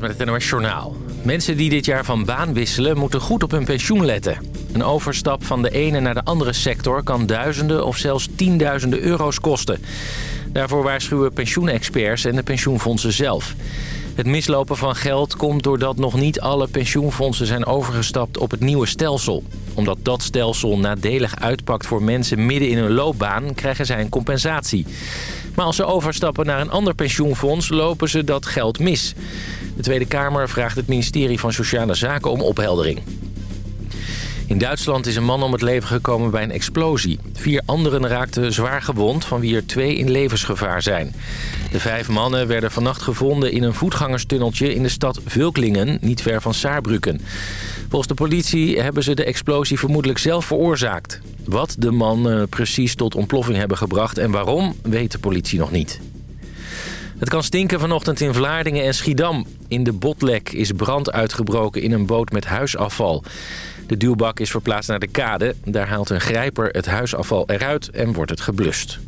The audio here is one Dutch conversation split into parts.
Met het NOS Journaal. Mensen die dit jaar van baan wisselen moeten goed op hun pensioen letten. Een overstap van de ene naar de andere sector kan duizenden of zelfs tienduizenden euro's kosten. Daarvoor waarschuwen pensioenexperts en de pensioenfondsen zelf. Het mislopen van geld komt doordat nog niet alle pensioenfondsen zijn overgestapt op het nieuwe stelsel. Omdat dat stelsel nadelig uitpakt voor mensen midden in hun loopbaan, krijgen zij een compensatie. Maar als ze overstappen naar een ander pensioenfonds, lopen ze dat geld mis. De Tweede Kamer vraagt het ministerie van Sociale Zaken om opheldering. In Duitsland is een man om het leven gekomen bij een explosie. Vier anderen raakten zwaar gewond, van wie er twee in levensgevaar zijn. De vijf mannen werden vannacht gevonden in een voetgangerstunneltje in de stad Vulklingen, niet ver van Saarbrücken. Volgens de politie hebben ze de explosie vermoedelijk zelf veroorzaakt. Wat de mannen precies tot ontploffing hebben gebracht en waarom, weet de politie nog niet. Het kan stinken vanochtend in Vlaardingen en Schiedam. In de Botlek is brand uitgebroken in een boot met huisafval. De duwbak is verplaatst naar de kade. Daar haalt een grijper het huisafval eruit en wordt het geblust.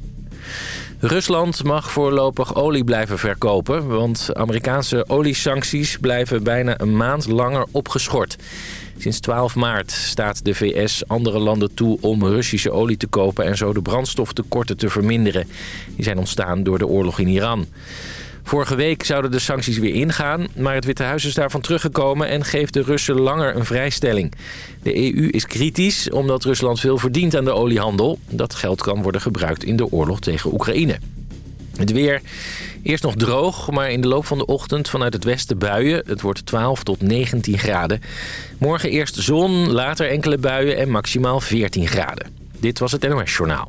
Rusland mag voorlopig olie blijven verkopen... want Amerikaanse oliesancties blijven bijna een maand langer opgeschort. Sinds 12 maart staat de VS andere landen toe om Russische olie te kopen... en zo de brandstoftekorten te verminderen. Die zijn ontstaan door de oorlog in Iran. Vorige week zouden de sancties weer ingaan, maar het Witte Huis is daarvan teruggekomen en geeft de Russen langer een vrijstelling. De EU is kritisch omdat Rusland veel verdient aan de oliehandel. Dat geld kan worden gebruikt in de oorlog tegen Oekraïne. Het weer eerst nog droog, maar in de loop van de ochtend vanuit het westen buien. Het wordt 12 tot 19 graden. Morgen eerst zon, later enkele buien en maximaal 14 graden. Dit was het NOS Journaal.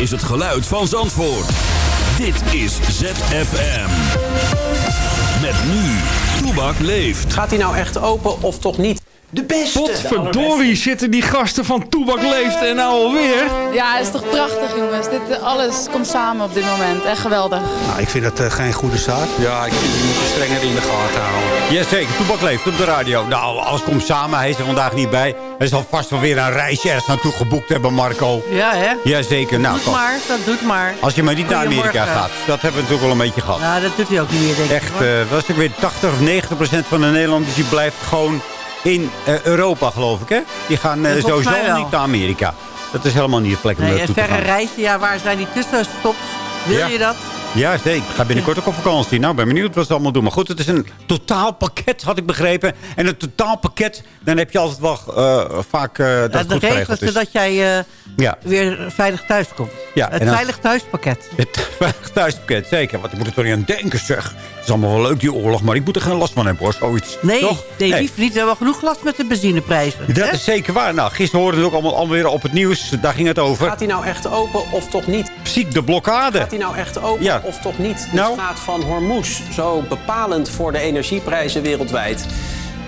Is het geluid van Zandvoort. Dit is ZFM. Met nu, Toebak leeft. Gaat hij nou echt open of toch niet? De beste! Potverdorie zitten die gasten van Toebak Leeft en nou alweer. Ja, het is toch prachtig jongens. Dit, eh, alles komt samen op dit moment. Echt geweldig. Nou, ik vind dat uh, geen goede zaak. Ja, ik vind die moeten strenger in de gaten houden. Jazeker, Toebak Leeft op de radio. Nou, alles komt samen. Hij is er vandaag niet bij. Hij zal vast wel weer een reisje ergens naartoe geboekt hebben, Marco. Ja, hè? Jazeker. Nou, doet toch. maar, dat doet maar. Als je maar niet naar Amerika gaat. Dat hebben we natuurlijk wel een beetje gehad. Nou, dat doet hij ook niet meer, denk ik. Echt, eh was ik weer 80 of 90 procent van de Nederlanders die blijft gewoon in eh, Europa, geloof ik, hè? Die gaan eh, sowieso niet naar Amerika. Dat is helemaal niet de plek om Nee, naartoe te verre gaan. reizen, ja, waar zijn die tussenstops? Wil Ja. je dat? Ja, zeker. Ik ga binnenkort ook op vakantie. Nou, ben benieuwd wat ze allemaal doen. Maar goed, het is een totaalpakket, had ik begrepen. En een totaalpakket, dan heb je altijd wel eh, vaak eh, dat Ja, goed is. zodat jij eh, Ja. weer veilig thuis komt. Ja, het dan- veilig thuispakket. Het veilig thuispakket, zeker. Want ik moet er toch niet aan denken, zeg. Het is allemaal wel leuk, die oorlog. Maar ik moet er geen last van hebben, hoor. Zoiets. Nee, Toch? nee, liever niet. We hebben genoeg last met de benzineprijzen. Dat hè? is zeker waar. Nou, gisteren hoorden we het ook allemaal, allemaal weer op het nieuws. Daar ging het over. Gaat hij nou echt open of toch niet? Ziek de blokkade. Gaat hij nou echt open Ja. Of toch niet? De Nou? straat van Hormuz, zo bepalend voor de energieprijzen wereldwijd.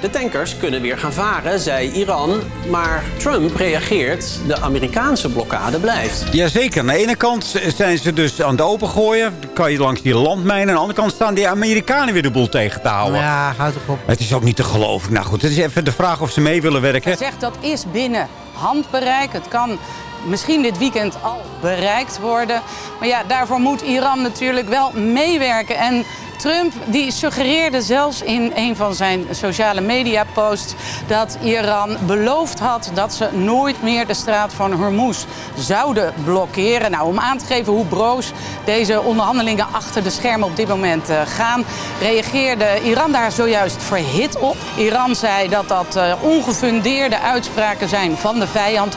De tankers kunnen weer gaan varen, zei Iran. Maar Trump reageert, de Amerikaanse blokkade blijft. Jazeker. Aan de ene kant zijn ze dus aan het opengooien. Dan kan je langs die landmijnen. Aan de andere kant staan die Amerikanen weer de boel tegen te houden. Ja, houd toch op. Het is ook niet te geloven. Nou goed, het is even de vraag of ze mee willen werken. Hij zegt dat is binnen handbereik. Het kan misschien dit weekend al bereikt worden. Maar ja, daarvoor moet Iran natuurlijk wel meewerken. En Trump die suggereerde zelfs in een van zijn sociale media posts dat Iran beloofd had dat ze nooit meer de straat van Hormuz zouden blokkeren. Nou, om aan te geven hoe broos deze onderhandelingen achter de schermen op dit moment eh, gaan, reageerde Iran daar zojuist verhit op. Iran zei dat dat eh, ongefundeerde uitspraken zijn van de vijand.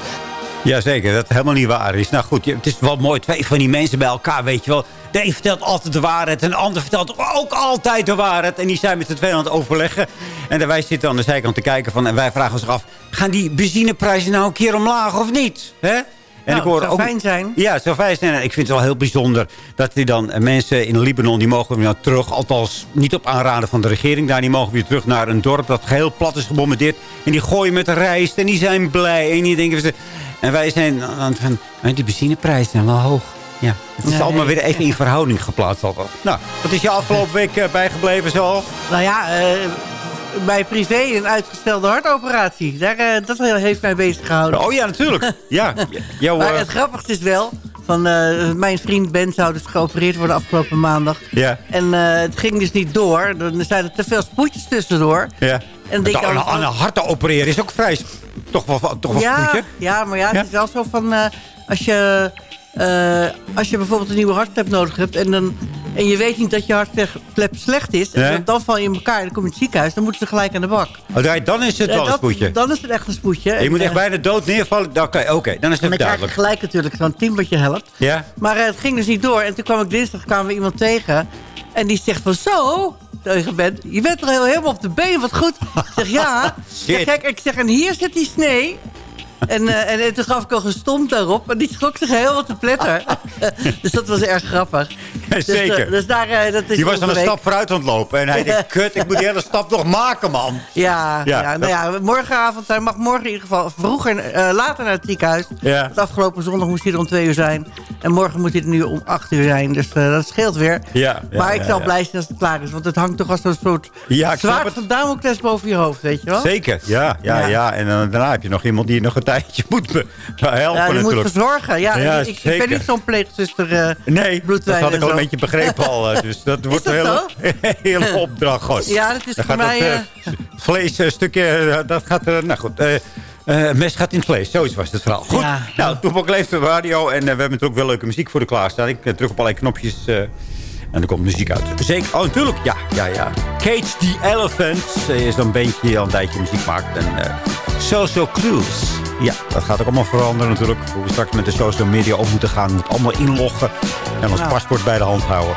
Jazeker, dat het helemaal niet waar is. Nou goed, het is wel mooi. Twee van die mensen bij elkaar, weet je wel. De een vertelt altijd de waarheid. En de ander vertelt ook altijd de waarheid. En die zijn met z'n tweeën aan het overleggen. En wij zitten aan de zijkant te kijken van... En wij vragen ons af, gaan die benzineprijzen nou een keer omlaag of niet? Hè? Nou, ik hoor zou ook, fijn zijn. Ja, het zou fijn zijn. En ik vind het wel heel bijzonder dat die dan eh, mensen in Libanon... die mogen weer terug, althans niet op aanraden van de regering daar... die mogen weer terug naar een dorp dat geheel plat is gebombardeerd. En die gooien met rijst en die zijn blij. En die denken... En wij zijn aan het van... Die benzineprijzen zijn wel hoog. Ja, het is Nee. allemaal weer even in verhouding geplaatst. Altijd. Nou, wat is je afgelopen week eh, bijgebleven zo? Nou ja, eh, bij privé een uitgestelde hartoperatie. Daar, eh, dat heeft mij bezig gehouden. Oh ja, natuurlijk. Ja, jouw, Maar het grappigste is wel... Van, mijn vriend Ben zou dus geopereerd worden afgelopen maandag. ja, En het ging dus niet door. Er zijn er te veel spoedjes tussendoor. ja. En denk aan een hart te opereren is ook vrij... Toch wel, toch wel ja, goed, hè? ja, maar ja, Ja? het is wel zo van... eh, als, je, eh, als je bijvoorbeeld een nieuwe hartklep nodig hebt... en, dan, en je weet niet dat je hartklep slecht is... en dan, dan val je in elkaar en dan kom je in het ziekenhuis... dan moeten ze gelijk aan de bak. Oh, dan is het Eh, wel een dat- spoedje. Dan is het echt een spoedje. je moet echt bijna dood neervallen. Oké, oké, dan is het dan krijg je duidelijk. gelijk natuurlijk zo'n team wat je helpt. Ja? Maar het ging dus niet door. En toen kwam ik dinsdag kwamen we iemand tegen. En die zegt van zo, tegen Ben, je bent er heel, helemaal op de been, wat goed. Ik zeg ja. Zeg, kijk, ik zeg, en hier zit die snee. En, eh, en, en toen gaf ik al gestomd daarop. En die schrok zich heel wat te pletter. dus dat was erg grappig. Dus, eh, Zeker. dus daar, eh, dat is Die was dan een stap vooruit aan het lopen. En hij denkt, kut, ik moet die hele stap nog maken, man. Ja, Ja, ja, nou ja, morgenavond, hij mag morgen in ieder geval vroeger, later naar het ziekenhuis. Ja. Want afgelopen zondag moest hij er om twee uur zijn. En morgen moet hij er nu om acht uur zijn. Dus dat scheelt weer. Ja, ja, maar ik zal blij zijn als het klaar is. Want het hangt toch als een soort Ja, zwaard het. van Damocles boven je hoofd, weet je wel? Zeker, ja, ja, ja. En dan, daarna heb je nog iemand die nog een tijdje moet be- helpen Ja, moet natuurlijk. verzorgen. Ja, Ja, ik, ik ben niet zo'n pleegzuster uh, Nee, dat had ik al een beetje begrepen al. eh, Dus dat wordt dat een hele, hele opdracht. Gewoon. Ja, dat is Dan voor mij... dat, eh, eh, vleesstukje, eh, dat gaat... eh, nou goed, mes gaat in het vlees. Zoiets was het verhaal. Goed, Ja. nou, Toepak leeft de radio. En we hebben natuurlijk ook wel leuke muziek voor de klaarstaan. Ik druk op allerlei knopjes... en er komt muziek uit. Zeker. Oh, natuurlijk. Ja, ja, ja. Cage the Elephant is een bandje die al een tijdje muziek maakt. En Social Clues. Ja, dat gaat ook allemaal veranderen natuurlijk. Hoe we straks met de social media om moeten gaan. We moeten allemaal inloggen. En ons Nou. paspoort bij de hand houden.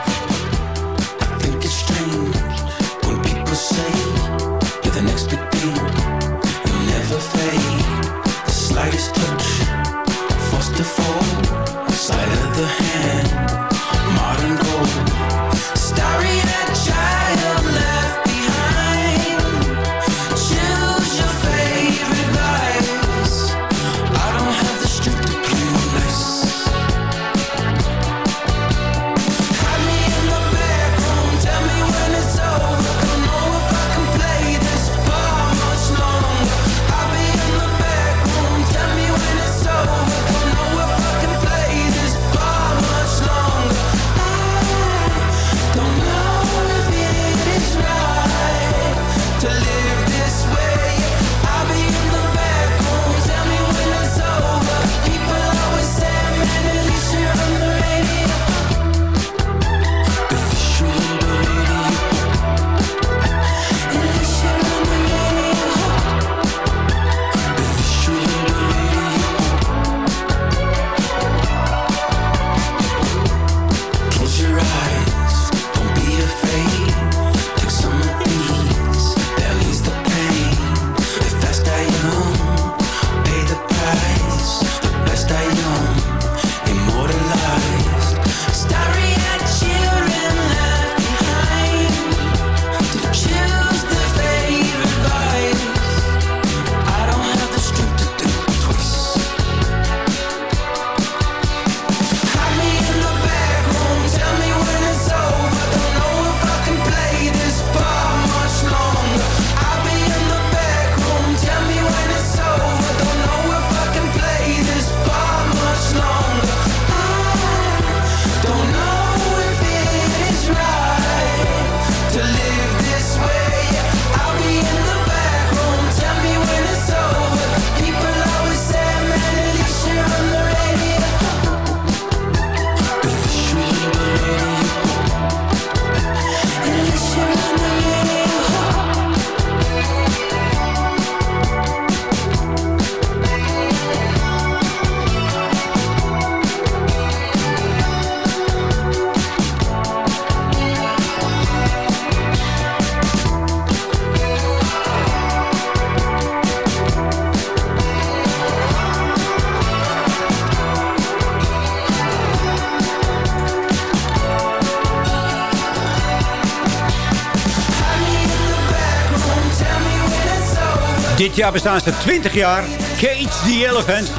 Jaar bestaan ze 20 jaar. Cage the Elephant.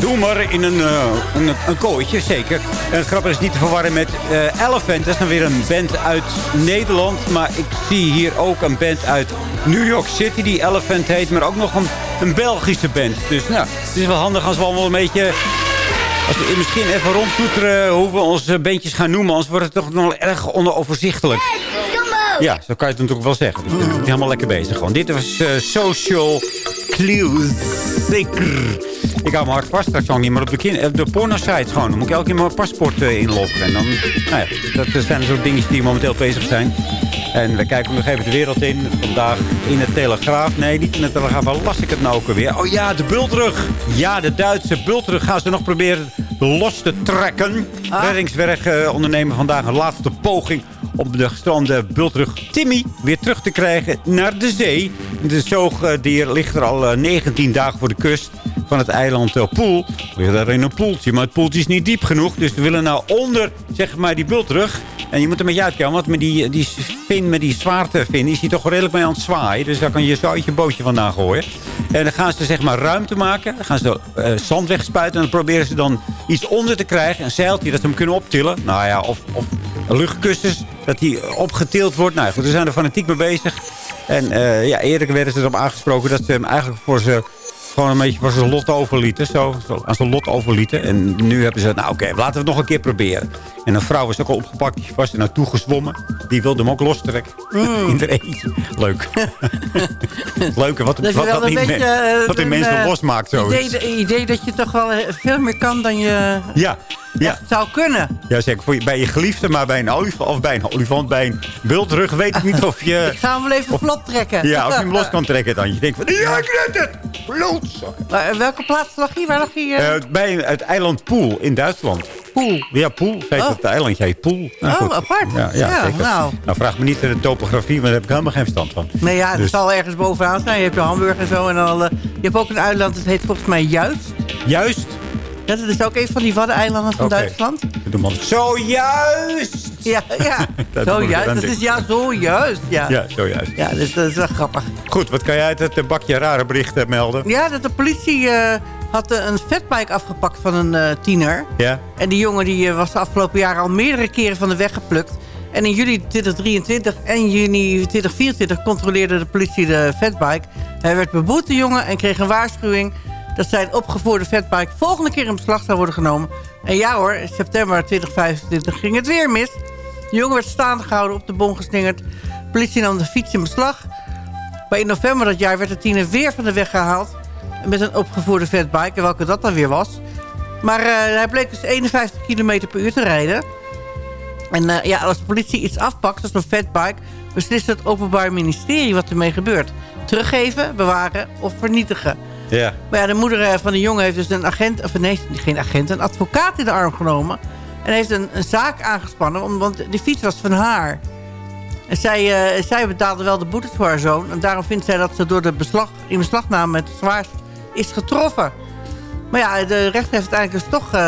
Doe maar in een, eh, een, een kooitje, zeker. En het grappige is niet te verwarren met eh, Elephant. Dat is dan weer een band uit Nederland. Maar ik zie hier ook een band uit New York City die Elephant heet. Maar ook nog een, een Belgische band. Dus nou, het is wel handig als we allemaal een beetje... Als we misschien even rondtoeteren hoe we onze bandjes gaan noemen. Anders wordt het toch nog erg onoverzichtelijk. Ja, zo kan je het natuurlijk wel zeggen. Dus ik ben helemaal lekker bezig gewoon. Dit was eh, Social Clues. Zeker. Ik hou me hard vast straks ook niet meer op de, kin- de porno-sites gewoon. Dan moet ik elke keer mijn paspoort eh, inloggen. En dan, nou ja, dat zijn soort dingetjes die momenteel bezig zijn. En we kijken nog even de wereld in. Vandaag in de Telegraaf. Nee, niet in de Telegraaf. Waar las ik het nou ook alweer? Oh ja, de bultrug. Ja, de Duitse bultrug gaan ze nog proberen los te trekken. Reddingswerk eh, ondernemen vandaag een laatste poging om de gestrande bultrug Timmy weer terug te krijgen naar de zee. De zoogdier ligt er al eh, 19 dagen voor de kust van het eiland eh, Poel. Ligt daar in een poeltje, maar het poeltje is niet diep genoeg. Dus we willen nou onder, zeg maar, die bultrug. En je moet er met je uitkomen, want met die, die vin, met die zwaartevin is hij toch redelijk mee aan het zwaaien. Dus daar kan je zo uit je bootje vandaan gooien. En dan gaan ze zeg maar ruimte maken. Dan gaan ze eh, zand wegspuiten. En dan proberen ze dan iets onder te krijgen. Een zeiltje dat ze hem kunnen optillen. Nou ja, of, of luchtkussens. Dat die opgetild wordt. Nou goed, we zijn er fanatiek mee bezig. En eh, ja, eerder werden ze erop aangesproken dat ze hem eigenlijk voor ze gewoon een beetje voor zijn lot overlieten. Zo, aan zijn lot overlieten. En nu hebben ze, nou oké, laten we het nog een keer proberen. En een vrouw is ook al opgepakt. Die was er naartoe gezwommen. Die wilde hem ook lostrekken. In er eentje. Leuk. Leuk, wat, Dat wat, wat, een beetje, eh, wat een, mensen eh, losmaakt. Zo. idee, idee dat je toch wel eh, veel meer kan dan je Ja, ja. zou kunnen. Ja, zeker. Voor je, bij je geliefde, maar bij een olifant, of bij een olifant, bij een wildrug, weet ik niet of je... Ik ga hem wel even vlot trekken. Ja, of je hem los kan trekken dan. Je denkt van, ja, ik red het! Maar in welke plaats lag hij? Waar lag hij? eh? Eh, bij het eiland Poel in Duitsland. Poel. Ja, Poel. Weet Oh. het eilandje heet Poel. Nou, Oh, goed. apart. Ja, ja, Ja, zeker. nou. vraag me niet de topografie, maar daar heb ik helemaal geen verstand van. Nee, ja, het Dus- zal ergens bovenaan zijn. Je hebt je Hamburg en zo. En dan, eh, je hebt ook een eiland, dat heet volgens mij Juist. Juist? Dat is ook een van die waddeneilanden van. Duitsland. De man, zo juist! Ja, ja. Dat zo moet ik juist. aan Dat is ja, zo juist. Ja, Ja, zo juist. ja dus dat is wel grappig. Goed, wat kan jij uit het eh, bakje rare berichten melden? Ja, dat de politie eh, had eh, een fatbike afgepakt van een eh, tiener. Ja? En die jongen die, was de afgelopen jaren al meerdere keren van de weg geplukt. En in juli 2023 en juni 2024 controleerde de politie de fatbike. Hij werd beboet, de jongen, en kreeg een waarschuwing... dat zijn opgevoerde fatbike volgende keer in beslag zou worden genomen. En ja hoor, in september 2025 ging het weer mis. De jongen werd staande gehouden, op de bon geslingerd. De politie nam de fiets in beslag. Maar in november dat jaar werd de tiener weer van de weg gehaald... met een opgevoerde fatbike, en welke dat dan weer was... Maar eh, hij bleek dus 51 km per uur te rijden. En eh, ja, als de politie iets afpakt, als een fatbike... beslist het Openbaar Ministerie wat ermee gebeurt. Teruggeven, bewaren of vernietigen. Ja. Maar ja, de moeder eh, van de jongen heeft dus een agent... of nee, geen agent, een advocaat in de arm genomen... en heeft een, een zaak aangespannen, want die fiets was van haar. En zij, eh, zij betaalde wel de boetes voor haar zoon... en daarom vindt zij dat ze door de beslag, in beslagname het zwaarst is getroffen. Maar ja, de rechter heeft uiteindelijk dus toch eh,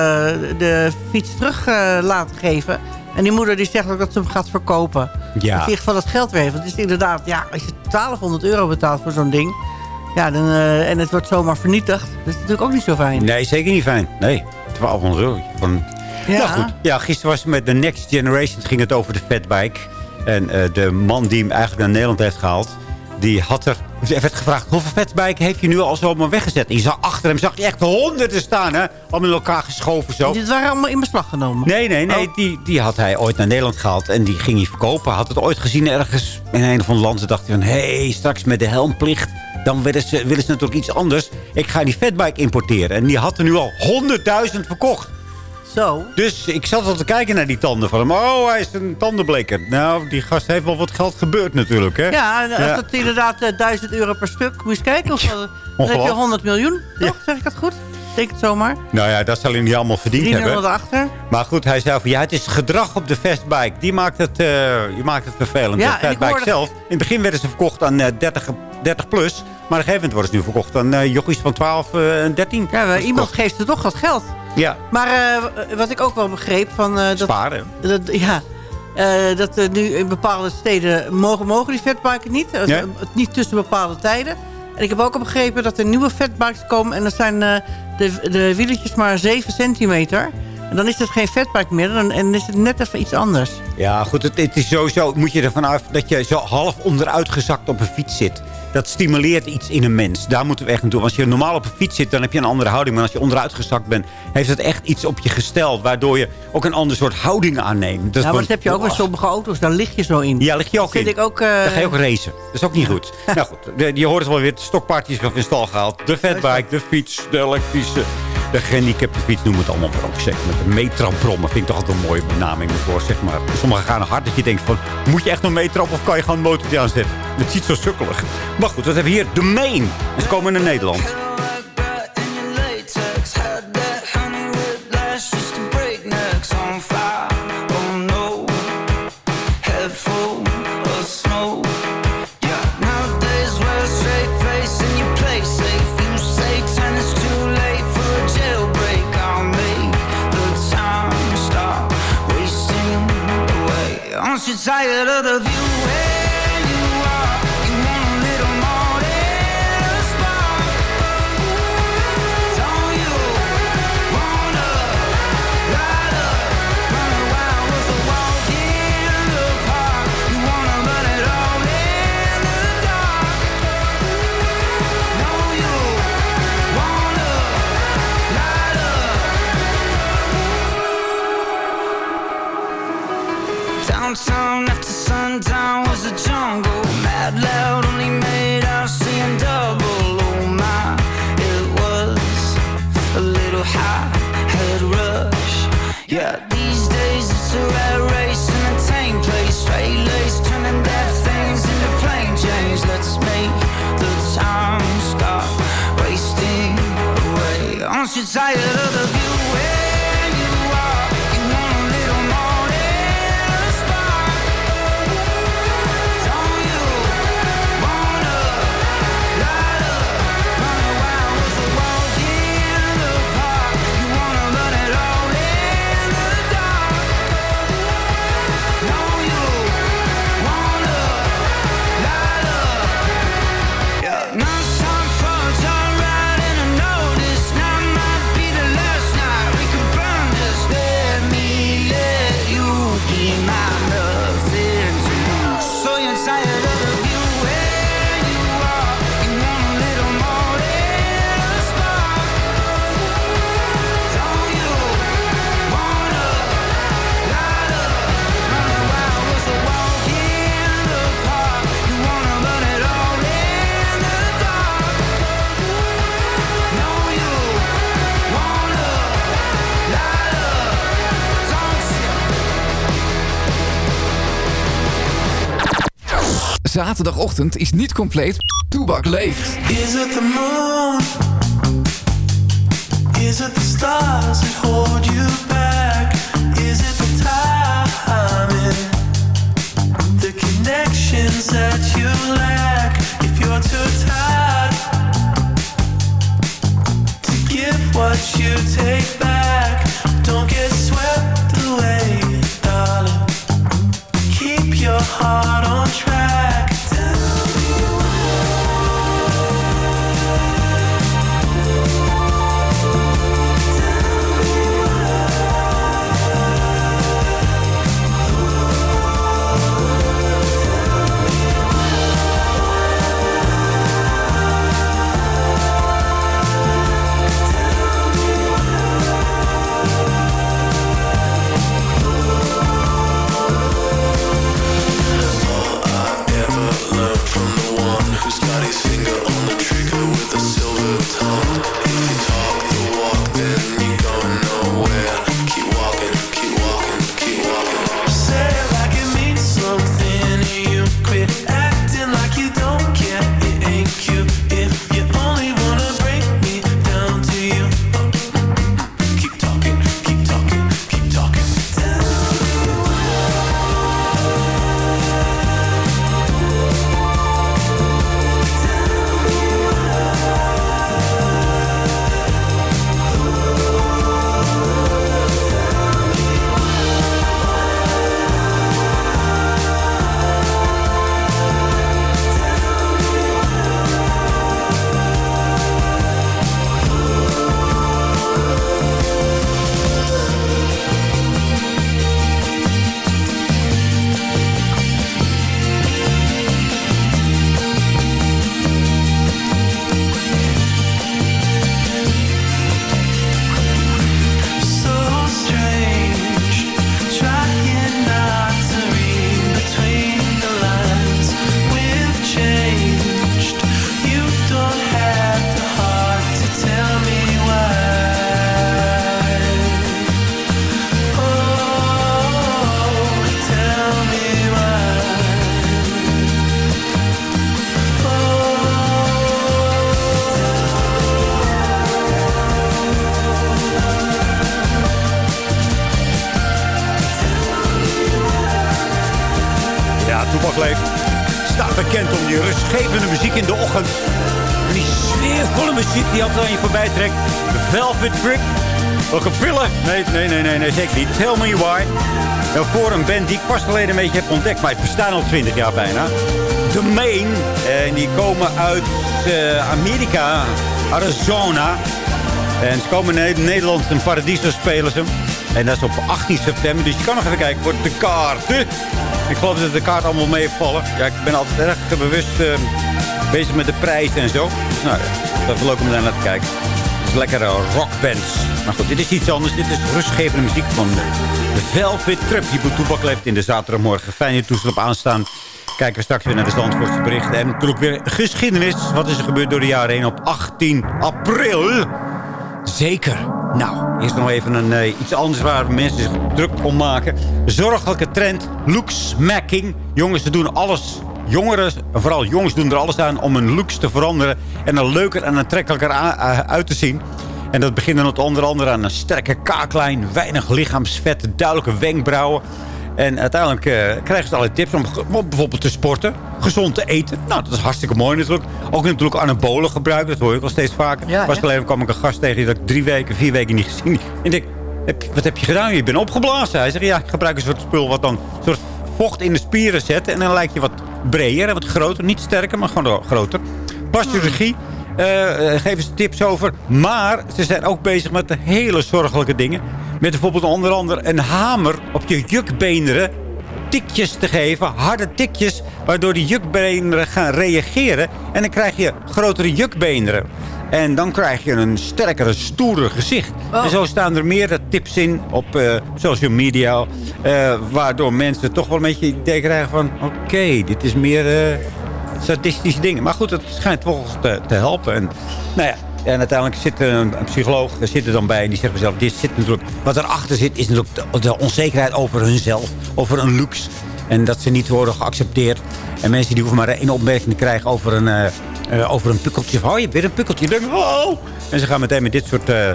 de fiets terug laten geven. En die moeder die zegt ook dat ze hem gaat verkopen. Ja. Dat ze in ieder geval dat geld weer heeft. Want het is inderdaad, ja, als je 1200 euro betaalt voor zo'n ding... Ja, dan, eh, en het wordt zomaar vernietigd. Dat is natuurlijk ook niet zo fijn. Nee, zeker niet fijn. Nee, 1200 euro. Van... Ja. Nou goed, ja, gisteren was het met de Next Generation ging het over de fatbike. En eh, de man die hem eigenlijk naar Nederland heeft gehaald... die had er... Er werd gevraagd, hoeveel fatbike heeft je nu al zomaar weggezet? En je zag achter hem zag je echt honderden staan, hè? Allemaal in elkaar geschoven zo. Dit waren allemaal in beslag genomen. Nee, nee, nee. Oh. Die, die had hij ooit naar Nederland gehaald. En die ging hij verkopen. Had het ooit gezien ergens in een of ander land. Ze dacht hij van, hé, hey, straks met de helmplicht. Dan willen ze, willen ze natuurlijk iets anders. Ik ga die fatbike importeren. En die had er nu al 100.000 verkocht. Zo. Dus ik zat al te kijken naar die tanden van hem. Oh, hij is een tandenbleker. Nou, die gast heeft wel wat geld gebeurd natuurlijk, hè? Ja, en als Ja. dat inderdaad eh, 1000 euro per stuk. Moet je eens kijken. Of, eh, dan heb je ongelooflijk. 100 miljoen. Toch? Zeg ik dat goed? Het zomaar. Nou ja, dat zal hij niet allemaal verdiend 300 hebben. erachter. Maar goed, hij zei van ja, het is gedrag op de fastbike. Die maakt het, eh, die maakt het vervelend. Ja, de hoorde- zelf. In het begin werden ze verkocht aan eh, 30, 30 plus. Maar op een gegeven moment worden ze nu verkocht aan eh jochies van 12 eh, en 13. Ja, maar iemand geeft er toch wat geld. Ja, Maar eh, wat ik ook wel begreep van... eh, dat, sparen. dat, ja, eh, dat er nu in bepaalde steden mogen, mogen die fatbiken niet. Eh, Ja. eh, Niet tussen bepaalde tijden. En ik heb ook al begrepen dat er nieuwe fatbikes komen. En dat zijn eh, de, de wieletjes maar 7 centimeter. En dan is het geen fatbike meer. Dan, en is het net even iets anders. Ja, goed, het, het is sowieso, moet je ervan uit dat je zo half onderuitgezakt op een fiets zit. Dat stimuleert iets in een mens. Daar moeten we echt naartoe. Als je normaal op een fiets zit, dan heb je een andere houding. Maar als je onderuitgezakt bent, heeft het echt iets op je gesteld. Waardoor je ook een ander soort houding aanneemt. Dat ja, maar dat heb je ook bij sommige auto's. Daar lig je zo in. Ja, lig je ook dat in. Vind ik ook, uh... Dan ga je ook racen. Dat is ook niet goed. nou goed, je hoort het wel weer. De stokpartjes van in stal gehaald. De fatbike, de fiets, de elektrische... De gehandicapte fiets noemen het allemaal maar ook. Zeg. Met de meetramprommen vind ik toch altijd een mooie benaming voor. Zeg maar. Sommigen gaan hard dat je denkt van... Moet je echt nog meetrappen of kan je gewoon een motortje aanzetten? Het ziet zo sukkelig. Maar goed, we hebben hier de Main. En ze komen naar Nederland. Tired of the little high head rush. Yeah, these days it's a rat race in a tame place. Straight lace, turning dead things into plain James. Let's make the time stop wasting away. Aren't you tired of the Zaterdagochtend is niet compleet. Toebak leeft. Is it the moon? Is it the stars that hold you back? Is it the timing? The connections that you lack? If you're too tired to give what you take rustgevende muziek in de ochtend. En die sfeervolle muziek die altijd aan je voorbij trekt. Velvet Grip. Welke pillen? Nee, nee, nee, nee, nee, zeker niet. Tell me why. Nou, voor een band die ik pas geleden een beetje heb ontdekt. Maar het bestaan al 20 jaar bijna. The Main. En die komen uit eh, Amerika. Arizona. En ze komen in Nederland in Paradiso spelen ze. En dat is op 18 september. Dus je kan nog even kijken voor de kaarten. Ik geloof dat de kaart allemaal meevallen. Ja, ik ben altijd erg bewust eh, bezig met de prijzen en zo. Nou dat is leuk om daar naar te kijken. Het is lekkere rockbands. Maar goed, dit is iets anders. Dit is rustgevende muziek van de Velvet Trip. Die Toebak leeft in de zaterdagmorgen. Fijne toestel op aanstaan. Kijken we straks weer naar de Zandvoortse berichten. En natuurlijk weer geschiedenis. Wat is er gebeurd door de jaren heen op 18 april? Zeker. Nou, eerst nog even een, eh, iets anders waar mensen zich druk om maken. Zorgelijke trend, looksmacking. Jongens, ze doen alles. Jongeren, en vooral jongens doen er alles aan om hun looks te veranderen... en er leuker en aantrekkelijker a- uit te zien. En dat begint dan onder andere aan een sterke kaaklijn... weinig lichaamsvet, duidelijke wenkbrauwen... En uiteindelijk eh, krijgen ze allerlei tips om, om bijvoorbeeld te sporten. Gezond te eten. Nou, dat is hartstikke mooi natuurlijk. Ook natuurlijk anabolen gebruiken. Dat hoor ik al steeds vaker. Ja, Pas geleden kwam ik een gast tegen die dat ik drie weken, vier weken niet gezien. En ik denk, heb, wat heb je gedaan? Je bent opgeblazen. Hij zegt, ja, ik gebruik een soort spul wat dan een soort vocht in de spieren zet. En dan lijkt je wat breder en wat groter. Niet sterker, maar gewoon groter. Plasturgie. eh, eh, geven ze tips over. Maar ze zijn ook bezig met de hele zorgelijke dingen. Met bijvoorbeeld onder andere een hamer op je jukbeenderen tikjes te geven. Harde tikjes. Waardoor die jukbeenderen gaan reageren. En dan krijg je grotere jukbeenderen. En dan krijg je een sterkere, stoere gezicht. En zo staan er meerdere tips in op eh, social media. eh, waardoor mensen toch wel een beetje het idee krijgen van... Oké, dit is meer... eh, sadistische dingen. Maar goed, het schijnt volgens te, te helpen. En, nou ja, en uiteindelijk zit er een, een psycholoog er zit er dan bij. En die zegt mezelf, dit zit natuurlijk, wat erachter zit, is natuurlijk de, de onzekerheid over hunzelf. Over hun looks. En dat ze niet worden geaccepteerd. En mensen die hoeven maar één opmerking te krijgen over een, eh, eh, over een pukkeltje. Van, oh, je hebt weer een pukkeltje. En ze gaan meteen met dit soort eh,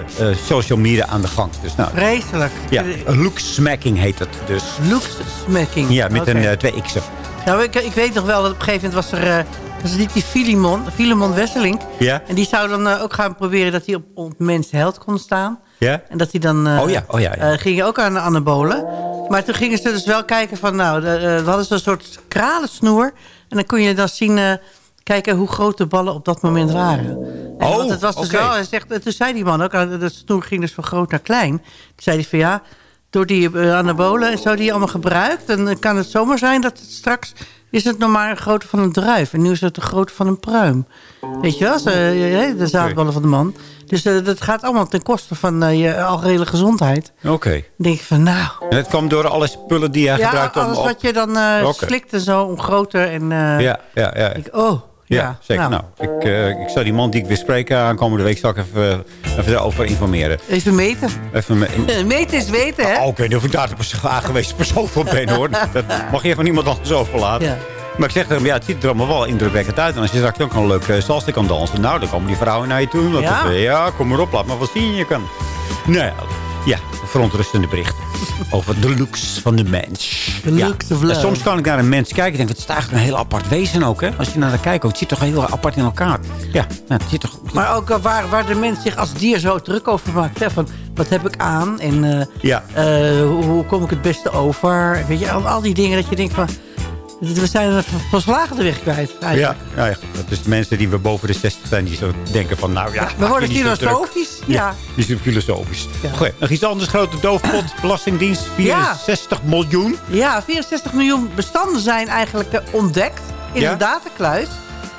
social media aan de gang. Dus nou, Vreselijk. ja, looksmacking heet het dus. Looksmacking. Ja, met een twee x'en. Nou, ik, ik weet nog wel dat op een gegeven moment was er... het niet die Filimon, Filemon Wesseling. Ja? En die zou dan eh, ook gaan proberen dat hij op, op mensen held kon staan. Ja? En dat hij dan... eh, Oh ja, oh ja, ja. eh, ging ook aan de anabolen. Maar toen gingen ze dus wel kijken van... Nou, we hadden zo'n soort kralensnoer. En dan kon je dan zien... kijken hoe groot de ballen op dat moment waren. En Oh, want het was dus wel... Hij zegt, en toen zei die man ook... De snoer ging dus van groot naar klein. Toen zei hij van ja... Door die anabolen en zo die je allemaal gebruikt... dan kan het zomaar zijn dat het straks... is het nog maar een grootte van een druif. En nu is het de grootte van een pruim. Weet je wel? Zo, eh, de zaadballen van de man. Dus eh, dat gaat allemaal ten koste van eh, je algehele gezondheid. Oké. Dan denk ik van nou... En het kwam door alle spullen die Ja, gebruikt om... alles op- wat je dan eh, Oké. slikt en zo, om groter en... eh, Ja, ja, ja. ik, oh, ja. Zeker. Nou, ik, eh, ik zou die man die ik weer spreek eh, aankomende week... zal ik even, eh, even daarover informeren. Even meten. Even me- meten is weten, hè? Oh, ik weet niet of ik daar de aangewezen persoon voor ben, hoor. Dat mag je van iemand anders overlaten. Ja. Maar ik zeg tegen hem, ja, het ziet er allemaal wel indrukwekkend uit. En als je straks ook een leuk uh, salsa kan dansen... nou, dan komen die vrouwen naar je toe. Want Ja? kom maar op, laat maar wat zien je kan. Nou ja, ja, verontrustende berichten. over de looks van de mens. The Ja. looks of En love. soms kan ik naar een mens kijken en denk, het is eigenlijk een heel apart wezen ook. Hè? Als je naar dat kijkt, het zit toch heel apart in elkaar. Ja, nou, het zit toch... Maar ook eh, waar, waar de mens zich als dier zo druk over maakt. Hè? Van, wat heb ik aan? En eh, Ja. eh, hoe, hoe kom ik het beste over? Weet je, al, al die dingen dat je denkt van... We zijn er verslagen de weg kwijt. Ja, eigenlijk. ja, ja, dat is de mensen die we boven de 60 zijn, die zo denken van, nou ja... We worden filosofisch. Ja, Ja. die zijn filosofisch. Ja. Oké, nog iets anders. Grote doofpot, belastingdienst, 64 miljoen. Ja, 64 miljoen bestanden zijn eigenlijk eh, ontdekt in de datakluis.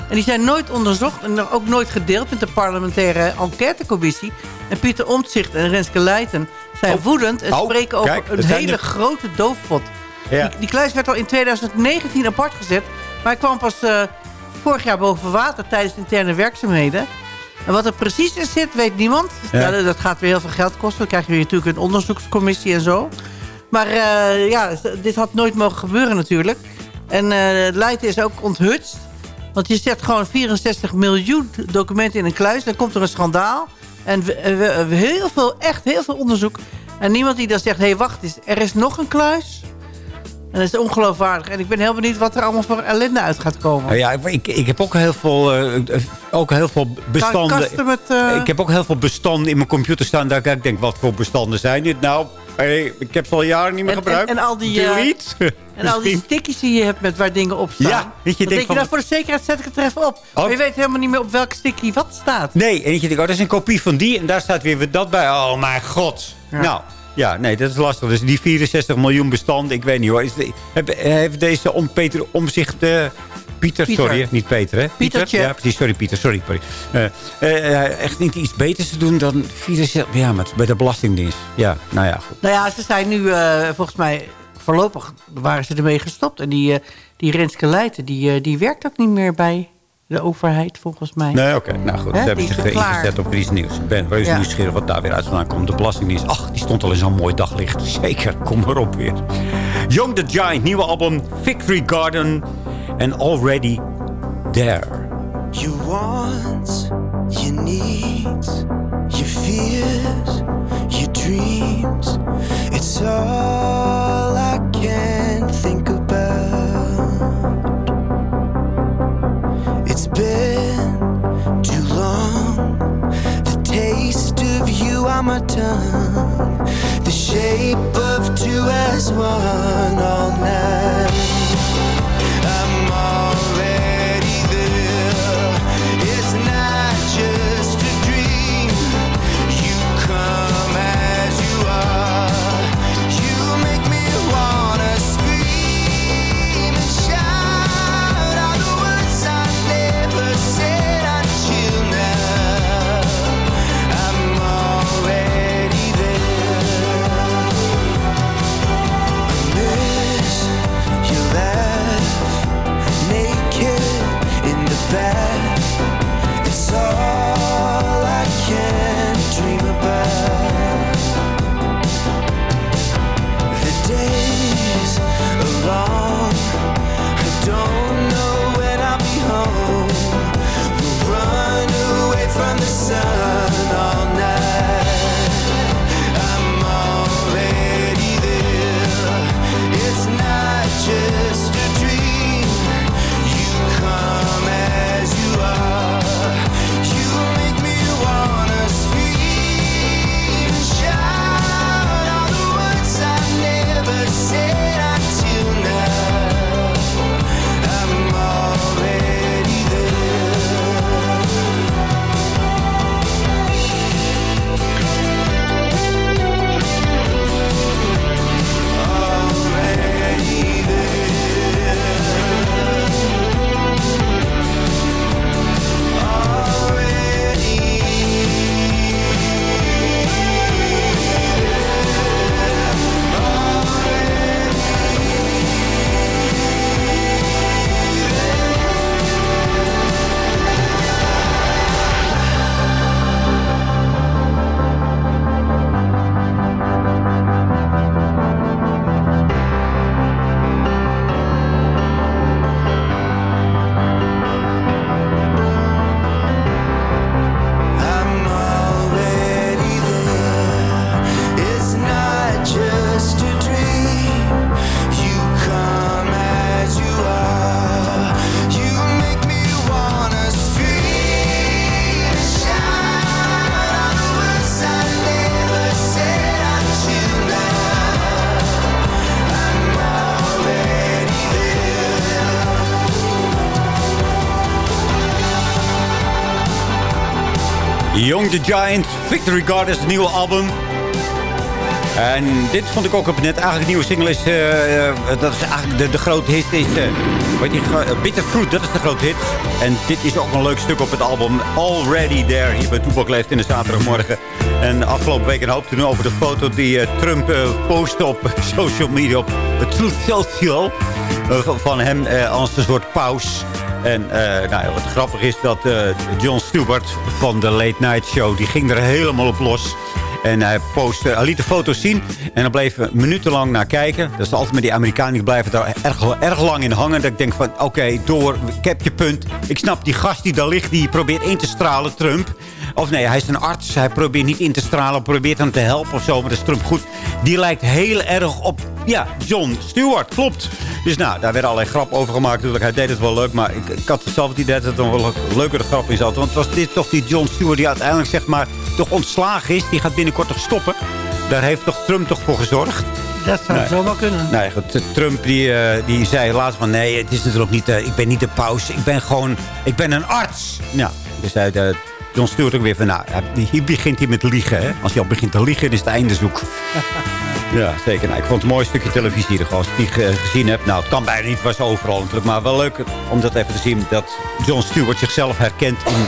En die zijn nooit onderzocht en ook nooit gedeeld met de parlementaire enquêtecommissie. En Pieter Omtzigt en Renske Leijten zijn woedend en Oh, spreken over kijk, een hele grote doofpot. Ja. Die, die kluis werd al in 2019 apart gezet. Maar hij kwam pas eh, vorig jaar boven water tijdens interne werkzaamheden. En wat er precies in zit, weet niemand. Ja. Dat gaat weer heel veel geld kosten. Dan krijg je weer natuurlijk een onderzoekscommissie en zo. Maar eh, ja, dit had nooit mogen gebeuren natuurlijk. En eh Leiden is ook onthutst. Want je zet gewoon 64 miljoen documenten in een kluis. Dan komt er een schandaal. En we, we- we- heel veel, echt heel veel onderzoek. En niemand die dan zegt, hé hey, wacht eens, er is nog een kluis. En dat is ongeloofwaardig. En ik ben heel benieuwd wat er allemaal voor ellende uit gaat komen. Ja, ik, ik heb ook heel veel, eh, ook heel veel bestanden. Met, eh, Ik heb ook heel veel bestanden in mijn computer staan. Dat ik denk, wat voor bestanden zijn dit nou? Hey, ik heb ze al jaren niet meer En- gebruikt. en- en al die, eh. En al die stickies die je hebt met waar dingen op staan. Ja, dat je denk je, van- nou voor de zekerheid zet ik het er even op. Maar je weet helemaal niet meer op welke sticky wat staat. Nee, en je denkt, oh, dat is een kopie van die. En daar staat weer dat bij. Oh, mijn god. Nou, ja, nee, dat is lastig. Dus die 64 miljoen bestanden, ik weet niet hoor. Is de, heb- heeft deze om Peter Omzicht... eh, Pieter, Pieter. sorry, niet Peter, hè? Pietertje. Ja, precies. Sorry, Pieter. Sorry, sorry. Eh, eh, echt niet iets beters te doen dan 64... Ja, maar bij de Belastingdienst. Ja, nou ja, goed. Nou ja, ze zijn nu volgens mij voorlopig waren ze ermee gestopt. En die, die Renske Leijten, die, die werkt ook niet meer bij de overheid volgens mij. Nee, oké. Nou goed, ze hebben klaar. ingezet op Fries Nieuws. Ik ben reuze Ja. nieuwsgierig wat daar weer uit vandaan komt. De Belastingdienst, ach, die stond al in zo'n mooi daglicht. Zeker, kom maar op weer. Young the Giant, nieuwe album Victory Garden. En Already There. Your wants, your needs, your fears, your dreams. It's all on tongue. The shape of two as one all night. Young the Giant, Victory Garden is het nieuwe album. En dit vond ik ook op net. Eigenlijk de nieuwe single is... eh, eh, dat is eigenlijk de, de grote hit. Is, eh, weet je, eh, Bitter Fruit, dat is de grote hit. En dit is ook een leuk stuk op het album. Already There, hier bij Toepak leeft in de zaterdagmorgen. En afgelopen week een hoop te over de foto die Trump postte op social media. Op het Truth Social. van- hem als een soort paus. En eh, nou wat grappig is dat eh, John Stewart van de Late Night Show... die ging er helemaal op los. En hij, postte, hij liet de foto's zien. En dan bleven we minutenlang naar kijken. Dat is altijd met die Amerikanen. Die blijven daar erg, erg lang in hangen. Dat ik denk van, oké, door. Ik heb je punt. Ik snap die gast die daar ligt. Die probeert in te stralen, Trump. Of nee, hij is een arts. Hij probeert niet in te stralen. Probeert hem te helpen of zo. Maar dat is Trump goed. Die lijkt heel erg op Ja, John Stewart, klopt. Dus nou, daar werden allerlei grap over gemaakt. Natuurlijk, hij deed het wel leuk, maar ik, ik had zelf het idee dat het er wel een leukere grap in zat. Want was dit toch die John Stewart die uiteindelijk zeg maar toch ontslagen is? Die gaat binnenkort toch stoppen? Daar heeft toch Trump toch voor gezorgd? Dat zou Nee. zomaar kunnen. Nee, goed. Trump die, eh, die zei laatst van... nee, het is natuurlijk niet... eh, ik ben niet de paus. Ik ben gewoon... ik ben een arts. Nou, dus zei de John Stewart ook weer van... nou, hij- hier begint hij met liegen, hè. Als hij al begint te liegen, is het einde zoek. ja, zeker. Nou, ik vond het een mooi stukje televisie hier. Als ik die ge- gezien heb... nou, het kan bijna niet, was overal natuurlijk. Maar wel leuk om dat even te zien... dat John Stewart zichzelf herkent in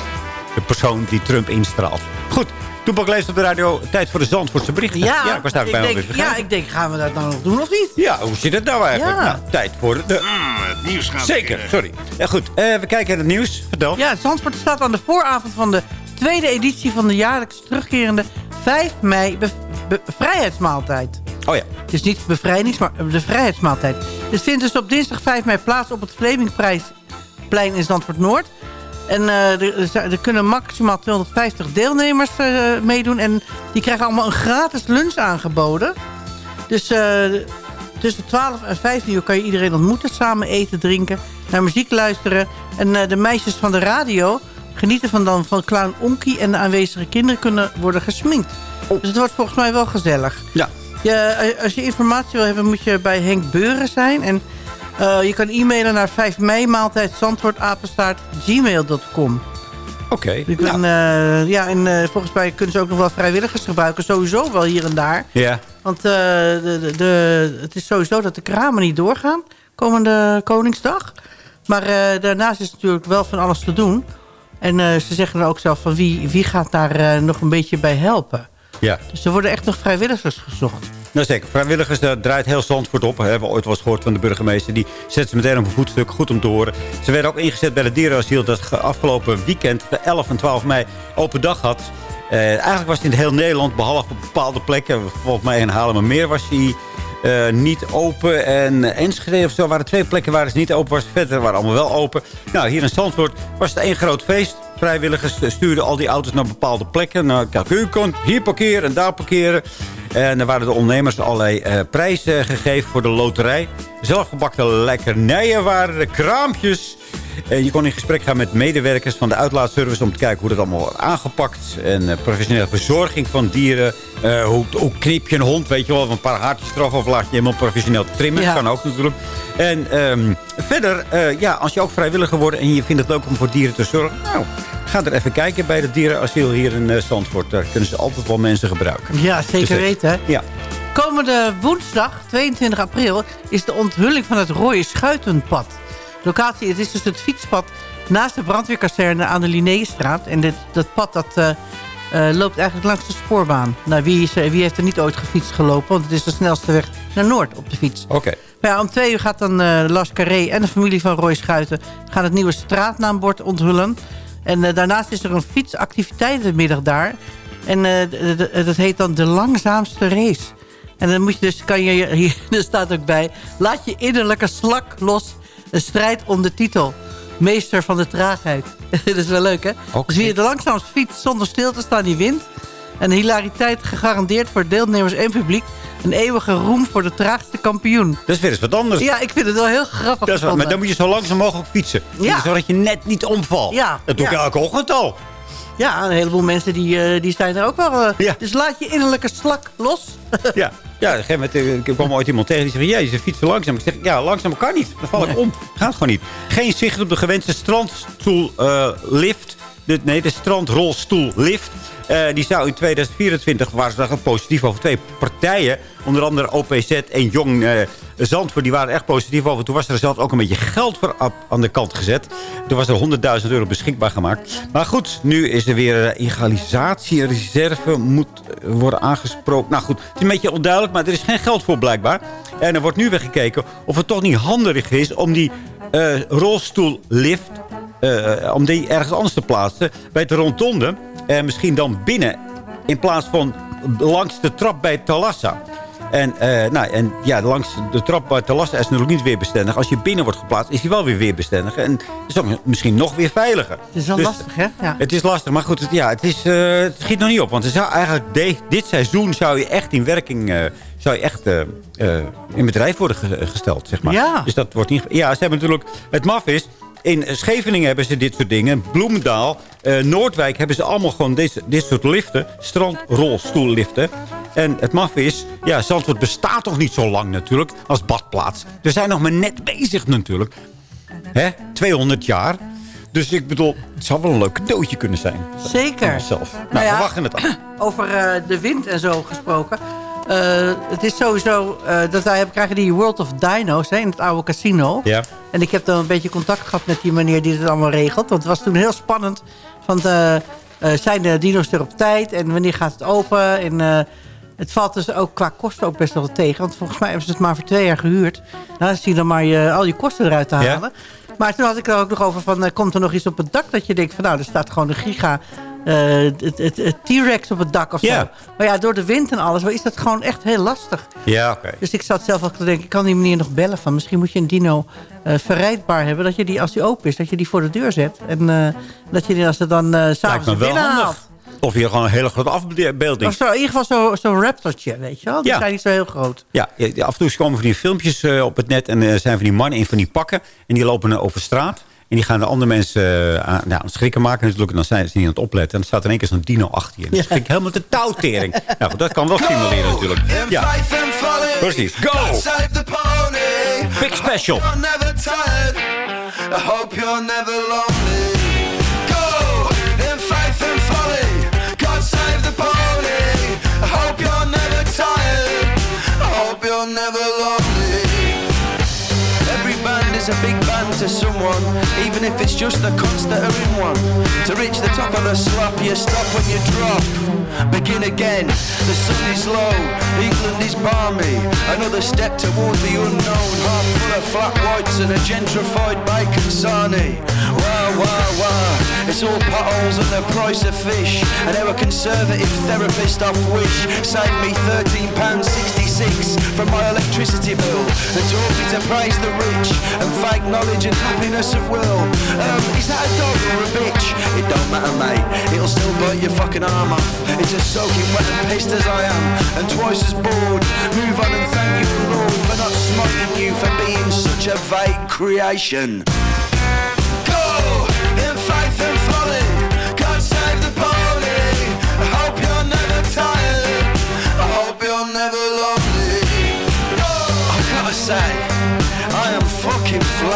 de persoon die Trump instraalt. Goed. Toepak leest op de radio. Tijd voor de Zandvoortse berichten. Ja, ik was daar ik bijna denk, alweer vergeten. ja, ik denk, gaan we dat nou nog doen of niet? Ja, hoe zit het nou eigenlijk? Ja. Nou, tijd voor de... het nieuws gaat Zeker, sorry. Ja, goed, eh, we kijken naar het nieuws. Vertel. Ja, Zandvoort staat aan de vooravond van de tweede editie van de jaarlijks terugkerende 5 mei be- be- vrijheidsmaaltijd. Oh ja. Het is niet bevrijdings, maar de vrijheidsmaaltijd. Dit vindt dus op dinsdag 5 mei plaats op het Vlemingprijsplein in Zandvoort Noord. En eh, er, kunnen maximaal 250 deelnemers eh, meedoen. En die krijgen allemaal een gratis lunch aangeboden. Dus eh, tussen 12 en 15 uur kan je iedereen ontmoeten. Samen eten, drinken, naar muziek luisteren. En eh, de meisjes van de radio genieten van, dan, van clown Onkie. En de aanwezige kinderen kunnen worden gesminkt. Dus het wordt volgens mij wel gezellig. Ja. Je, eh, als je informatie wil hebben, moet je bij Henk Beuren zijn. En eh, je kan e-mailen naar 5 mei maaltijd gmail.com. Oké. Je kan, eh, ja, en volgens mij kunnen ze ook nog wel vrijwilligers gebruiken. Sowieso wel hier en daar. Ja. Want de, de, de- het is sowieso dat de kramen niet doorgaan. Komende Koningsdag. Maar daarnaast is natuurlijk wel van alles te doen. En ze zeggen dan ook zelf van wie, wie gaat daar nog een beetje bij helpen. Ja. Dus er worden echt nog vrijwilligers gezocht. Nou zeker, vrijwilligers daar draait heel Zandvoort op. We hebben ooit wel eens gehoord van de burgemeester. Die zet ze meteen op een voetstuk, goed om te horen. Ze werden ook ingezet bij het dierenasiel... dat ge- afgelopen weekend, de 11 en 12 mei, open dag had. Eh, eigenlijk was het in heel Nederland, behalve op bepaalde plekken... volgens mij in Haarlemmermeer was hij eh, niet open. En Enschede of zo waren twee plekken waar het niet open was. Verder waren allemaal wel open. Nou, hier in Zandvoort was het één groot feest. Vrijwilligers stuurden al die auto's naar bepaalde plekken. Nou, kijk, u kunt hier parkeren en daar parkeren. En er waren de ondernemers allerlei eh, prijzen gegeven voor de loterij. Zelfgebakte lekkernijen waren er, kraampjes. En je kon in gesprek gaan met medewerkers van de uitlaatservice... om te kijken hoe dat allemaal wordt aangepakt. En eh, professionele verzorging van dieren. Eh, hoe, hoe knip je een hond, weet je wel. Een paar haartjes eraf of laat je helemaal professioneel trimmen. Ja. Kan ook natuurlijk. En ehm, verder, eh, ja, als je ook vrijwilliger wordt... en je vindt het leuk om voor dieren te zorgen... nou, ga er even kijken bij het dierenasiel hier in eh, Zandvoort. Daar kunnen ze altijd wel mensen gebruiken. Ja, zeker Dus, eh, weten. Ja. Komende woensdag, 22 april, is de onthulling van het Rooie Schuitenpad. Locatie, het is dus het fietspad naast de brandweerkazerne aan de Linnéestraat. En dit, dat pad dat, loopt eigenlijk langs de spoorbaan. Nou, wie, is, wie heeft er niet ooit gefietst gelopen? Want het is de snelste weg naar Noord op de fiets. Oké. Ja, om twee uur gaat dan eh Las Carré en de familie van Roy Schuiten... gaan het nieuwe straatnaambord onthullen. En eh, daarnaast is er een fietsactiviteitenmiddag daar. En eh, dat heet dan de langzaamste race. En dan moet je dus, kan je, hier er staat ook bij... laat je innerlijke slak los. Een strijd om de titel. Meester van de traagheid. dat is wel leuk, hè? Dus wie de langzaamst fietst zonder stil te staan, die wint. En hilariteit gegarandeerd voor deelnemers en publiek. Een eeuwige roem voor de traagste kampioen. Dat is weer eens wat anders. Ja, ik vind het wel heel grappig. Dat is wel, maar dan moet je zo langzaam mogelijk fietsen. Ja. Zodat je net niet omvalt. Ja. Dat doe ik Ja. elke ochtend al. Ja, een heleboel mensen die, eh, die zijn er ook wel. eh, Dus laat je innerlijke slak los. Ja. Ja, op een gegeven moment eh, ik kwam ooit iemand tegen die zei... Jezus, je fietst zo langzaam. Ik zeg, ja, langzaam kan niet. Dan val ik om. Gaat gewoon niet. Geen zicht op de gewenste strandstoellift. de, nee, de strandrolstoellift. Eh, die zou in 2024, waren ze positief over twee partijen. Onder andere OPZ en Jong eh, Zandvoort. Die waren echt positief over. Toen was er zelf ook een beetje geld voor aan de kant gezet. Toen was er 100.000 euro beschikbaar gemaakt. Maar goed, nu is er weer egalisatiereserve. Moet eh, worden aangesproken. Nou goed, het is een beetje onduidelijk. Maar er is geen geld voor blijkbaar. En er wordt nu weer gekeken of het toch niet handig is om die eh, rolstoellift... eh, om die ergens anders te plaatsen. Bij de rondonde. En misschien dan binnen. In plaats van langs de trap bij Talassa. En, eh, nou, en ja, langs de trap bij Talassa is natuurlijk niet weerbestendig. Als je binnen wordt geplaatst, is hij wel weer weerbestendig. En is ook misschien nog weer veiliger. Het is wel Dus lastig, hè? Ja. Het is lastig, maar goed, het, ja, het, is, eh, het schiet nog niet op. Want zou eigenlijk de- dit seizoen zou je echt in werking eh, zou je echt eh, eh, in bedrijf worden ge- gesteld, zeg maar. Ja. Dus dat wordt niet... Ja, ze hebben natuurlijk... Het maf is... In Scheveningen hebben ze dit soort dingen. Bloemendaal, eh, Noordwijk hebben ze allemaal gewoon deze, dit soort liften. Strandrolstoelliften. En het maf is... Ja, Zandvoort bestaat toch niet zo lang natuurlijk als badplaats. We zijn nog maar net bezig natuurlijk. Hè? 200 jaar. Dus ik bedoel, het zou wel een leuk cadeautje kunnen zijn. Zeker. Zelf. Nou, Nou ja, we wachten het af. Over eh, de wind en zo gesproken. Eh, het is sowieso eh, dat wij hebben, krijgen die World of Dino's hè, in het oude casino. Ja. En ik heb dan een beetje contact gehad met die meneer die het allemaal regelt. Want het was toen heel spannend. Van de, eh, zijn de dino's er op tijd en wanneer gaat het open? En het valt dus ook qua kosten ook best wel tegen. Want volgens mij hebben ze het maar voor twee jaar gehuurd. Nou, dan zie je dan maar je, al je kosten eruit te Ja. halen. Maar toen had ik er ook nog over van... komt er nog iets op het dak dat je denkt van... nou, er staat gewoon een giga... eh, T-Rex op het dak of zo. Maar ja, door de wind en alles is dat gewoon echt heel lastig. Ja, oké. Dus ik zat zelf ook te denken, ik kan die meneer nog bellen van... misschien moet je een dino eh, verrijdbaar hebben. Dat je die, als die open is, dat je die voor de deur zet. En eh, dat je die als ze dan Lijkt s'avonds binnenhaalt. handig. Of hier gewoon een hele grote afbeelding. Of zo, in ieder geval zo'n zo raptortje, weet je wel. Die Ja. zijn niet zo heel groot. Ja, af en toe komen van die filmpjes op het net... en er zijn van die mannen in van die pakken... en die lopen over straat... En die gaan de andere mensen aan, nou, schrikken maken. natuurlijk. En dan zijn ze niet aan het opletten. En dan staat er in één keer zo'n dino achter je. En dan schrik ik helemaal de touwtering. nou, goed, dat kan wel stimuleren natuurlijk. Ja, precies. Go! Big special. never tired. I hope you're never. A big band to someone, even if it's just the cons that are in one. To reach the top of the slop, you stop when you drop. Begin again, the sun is low, England is balmy. Another step towards the unknown, half full of flat whites and a gentrified bacon sarnie. Wah, wah, wah, it's all potholes and the price of fish. And a conservative therapist off wish saved me £13.66 from my electricity bill. Taught me to praise the rich and fake knowledge and happiness at will. Um, is that a dog or a bitch? It don't matter, mate. It'll still bite your fucking arm off. It's as soaking wet and pissed as I am, and twice as bored. Move on and thank you, Lord, for not smiting you for being such a vague creation.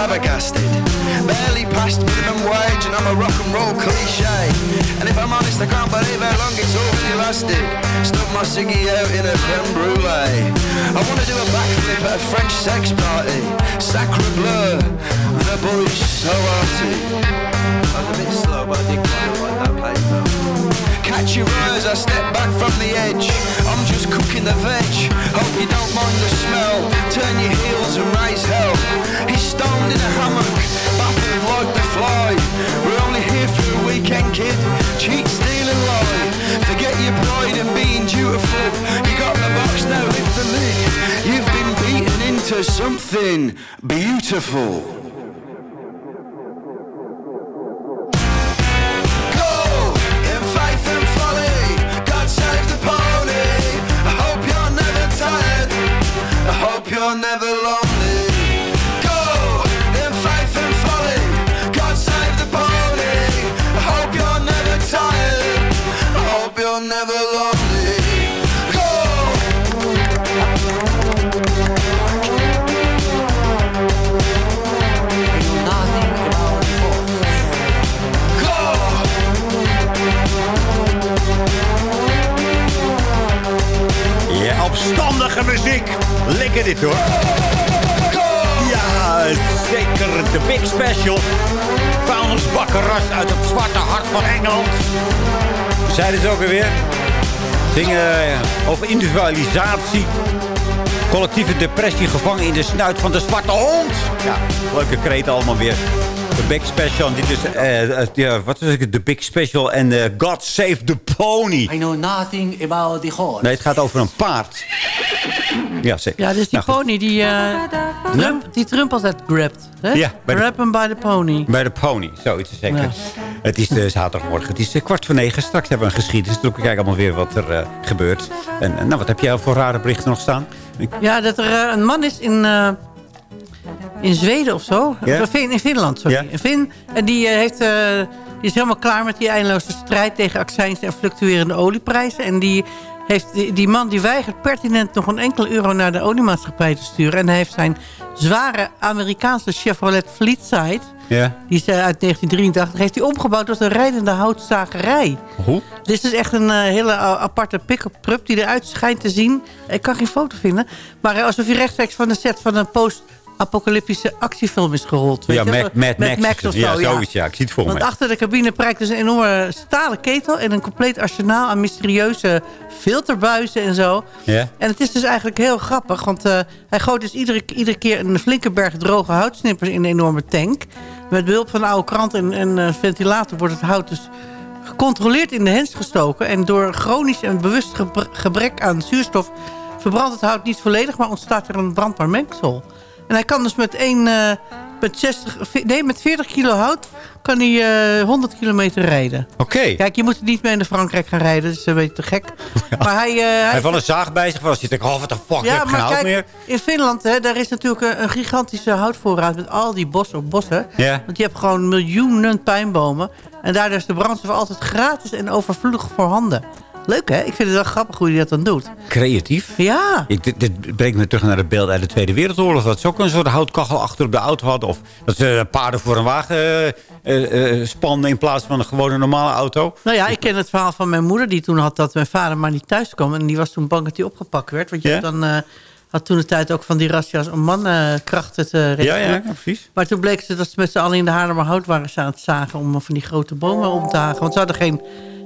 Flabbergasted. Barely past minimum wage and I'm a rock and roll cliche. And if I'm honest, I can't believe how long it's already lasted. Stuck my ciggy out in a creme brulee. I wanna do a backflip at a French sex party. Sacre bleu, the boys so arty. I was a bit slow, but I did quite like that place. Catch your eyes, I step back from the edge. I'm just cooking the veg. Hope you don't mind the smell. Turn your heels and raise hell. He's stoned in a hammock, baffled like the fly. We're only here for a weekend, kid. Cheat, steal and lie. Forget your pride and being dutiful. You got the box, now lift the lid. You've been beaten into something beautiful. Dit hoor. Ja, zeker de Big Special. Vuilnisbakkeras uit het zwarte hart van Engeland. Zeiden ze ook alweer. Zingen eh, over individualisatie. Collectieve depressie gevangen in de snuit van de zwarte hond. Ja, leuke kreten allemaal weer. De Big Special. En dit is, eh, eh, ja, wat is het? The Big Special en eh, God Save the Pony. I know nothing about the horse. Nee, het gaat over een paard. Ja, zeker. Ja, dus die Nou, pony die, eh Trump, die Trump altijd grabt. Hè? Ja, bij de- Grab him by the pony. Bij de pony, zoiets zeker. Ja. Het is de zaterdagmorgen. Het is kwart voor negen. Straks hebben we een geschiedenis. Dus we kijken allemaal weer wat er eh, gebeurt. En nou, wat heb jij voor rare berichten nog staan? Ja, dat er een man is in, eh, in Zweden of zo. In, in Finland, sorry. In Fin, en die, eh, heeft, eh, die is helemaal klaar met die eindeloze strijd tegen accijns en fluctuerende olieprijzen. En die, heeft, die, die man die weigert pertinent nog een enkele euro naar de oliemaatschappij te sturen. En hij heeft zijn zware Amerikaanse Chevrolet Fleetside... Ja. Die is eh, uit 1983. Heeft hij omgebouwd tot een rijdende houtzagerij. Hoe? Dit is echt een hele aparte pick-up truck die eruit schijnt te zien. Ik kan geen foto vinden. Maar alsof hij rechtstreeks van de set van een post-apocalyptische actiefilm is gerold. Weet Ja, je? Mad, Mad Max. Max of zo, ja, zoiets. Ja, ik zie het voor Want me. achter de cabine prijkt dus een enorme stalen ketel... en een compleet arsenaal aan mysterieuze filterbuizen en zo. Ja. En het is dus eigenlijk heel grappig, want eh, hij gooit dus iedere, iedere keer een flinke berg droge houtsnippers in een enorme tank. Met behulp van een oude krant en, en eh, ventilator wordt het hout dus gecontroleerd in de hens gestoken. En door chronisch en bewust gebr- gebrek aan zuurstof verbrandt het hout niet volledig, maar ontstaat er een brandbaar mengsel. En hij kan dus met, één, eh, met, 60, nee, met 40 kilo hout kan hij eh, 100 kilometer rijden. Oké. Kijk, je moet er niet mee naar Frankrijk gaan rijden, dat is een beetje te gek. Maar hij, eh, Hij heeft wel een zaag bij zich. Als je denkt, oh, wat de fuck, ik heb geen hout kijk, meer. in Finland, hè, daar is natuurlijk een, een gigantische houtvoorraad met al die bossen op bossen. Ja. Want je hebt gewoon miljoenen pijnbomen. En daardoor is de brandstof altijd gratis en overvloedig voorhanden. Leuk hè? Ik vind het wel grappig hoe hij dat dan doet. Creatief. Ja. Ik, dit, dit brengt me terug naar het beeld uit de Tweede Wereldoorlog. Dat ze ook een soort houtkachel achter op de auto hadden. Of dat ze paarden voor een wagen eh, eh, eh, spannen in plaats van een gewone normale auto. Nou ja, ik ken het verhaal van mijn moeder die toen had dat mijn vader maar niet thuis kwam. En die was toen bang dat hij opgepakt werd. Want je dan... had toen de tijd ook van die razzia's om mannenkrachten te regelen. Ja, ja, ja, precies. Maar toen bleek ze dat ze met z'n allen in de Haarlemmer hout waren aan het zagen... om van die grote bomen om te hagen. Want ze hadden geen,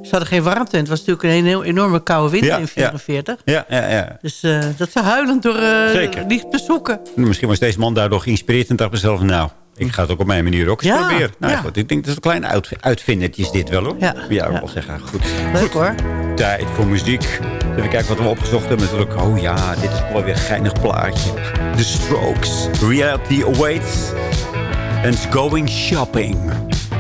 ze hadden geen warmte. En het was natuurlijk een heel enorme koude winter Ja, in ja. 44. Ja, ja, ja. Dus eh, dat ze huilend door Zeker. die bezoeken. Misschien was deze man daardoor geïnspireerd en dacht mezelf... nou, ik ga het ook op mijn manier ook eens Ja, proberen. Nou ja. goed, ik denk dat het een klein uit, uitvindertje is dit wel hoor. Ja, ja, ik wil zeggen. Goed. Leuk hoor. Tijd voor muziek. Even kijken wat we opgezocht hebben. Natuurlijk, oh ja, dit is wel weer een geinig plaatje. The Strokes. Reality awaits. And going shopping.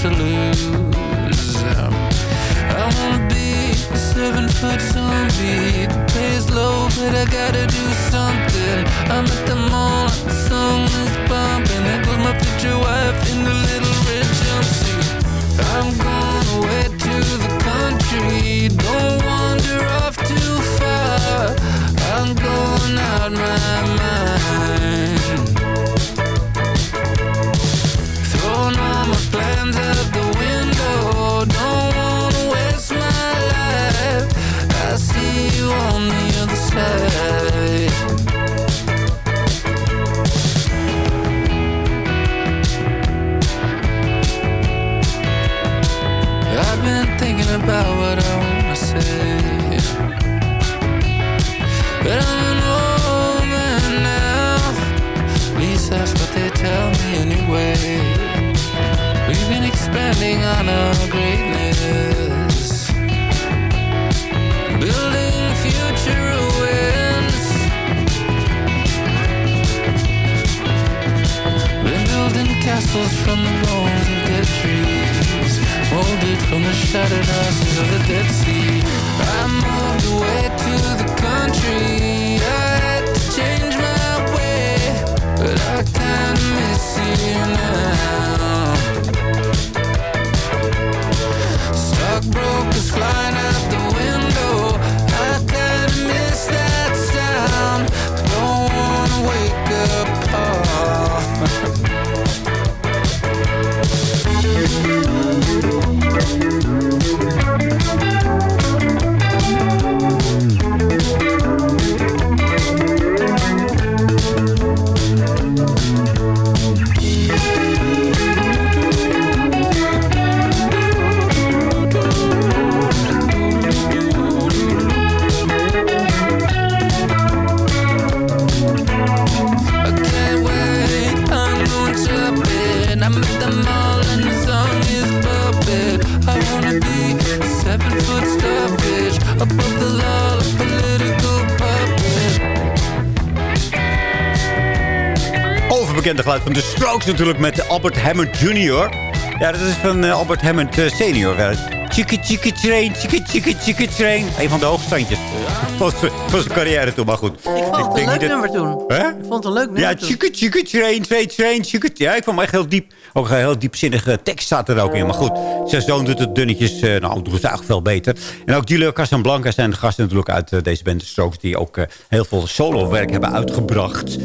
to lose. Um, I wanna be a seven foot zombie. The pay's low, but I gotta do something. I'm at the mall, the song is bumping. There goes my future wife in the little red jumpsuit. I'm going away to the country. Don't wander off too far. I'm going out my mind. All my plans the window. Don't wanna waste my life. I see you on the other side. I've been thinking about what I wanna say. But I'm an now. Least that's what they tell me anyway. Expanding on our greatness, building future ruins. Been building castles from the bones of dead trees, molded from the shattered ashes of the Dead Sea. I moved away to the country. Bekende geluid van de Strokes natuurlijk met Albert Hammond Jr. Ja, dat is van eh, Albert Hammond eh, senior. wel. Chicka chicka train, chicka chicka chicka train. Een van de hoogstandjes van zijn- van zijn carrière toen, maar goed. Ik vond het een denk leuk dat- nummer toen. Hè? Ik vond het een leuk nummer Ja, toen. chicka chicka train, train, train, chicka. Ja, ik vond hem echt heel diep. Ook een heel diepzinnige tekst staat er ook in. Maar goed, zijn zoon doet het dunnetjes. eh, nou, doet het eigenlijk veel beter. En ook Julio Casablanca zijn de gasten natuurlijk uit deze band The Strokes... die ook heel veel solo-werk hebben uitgebracht.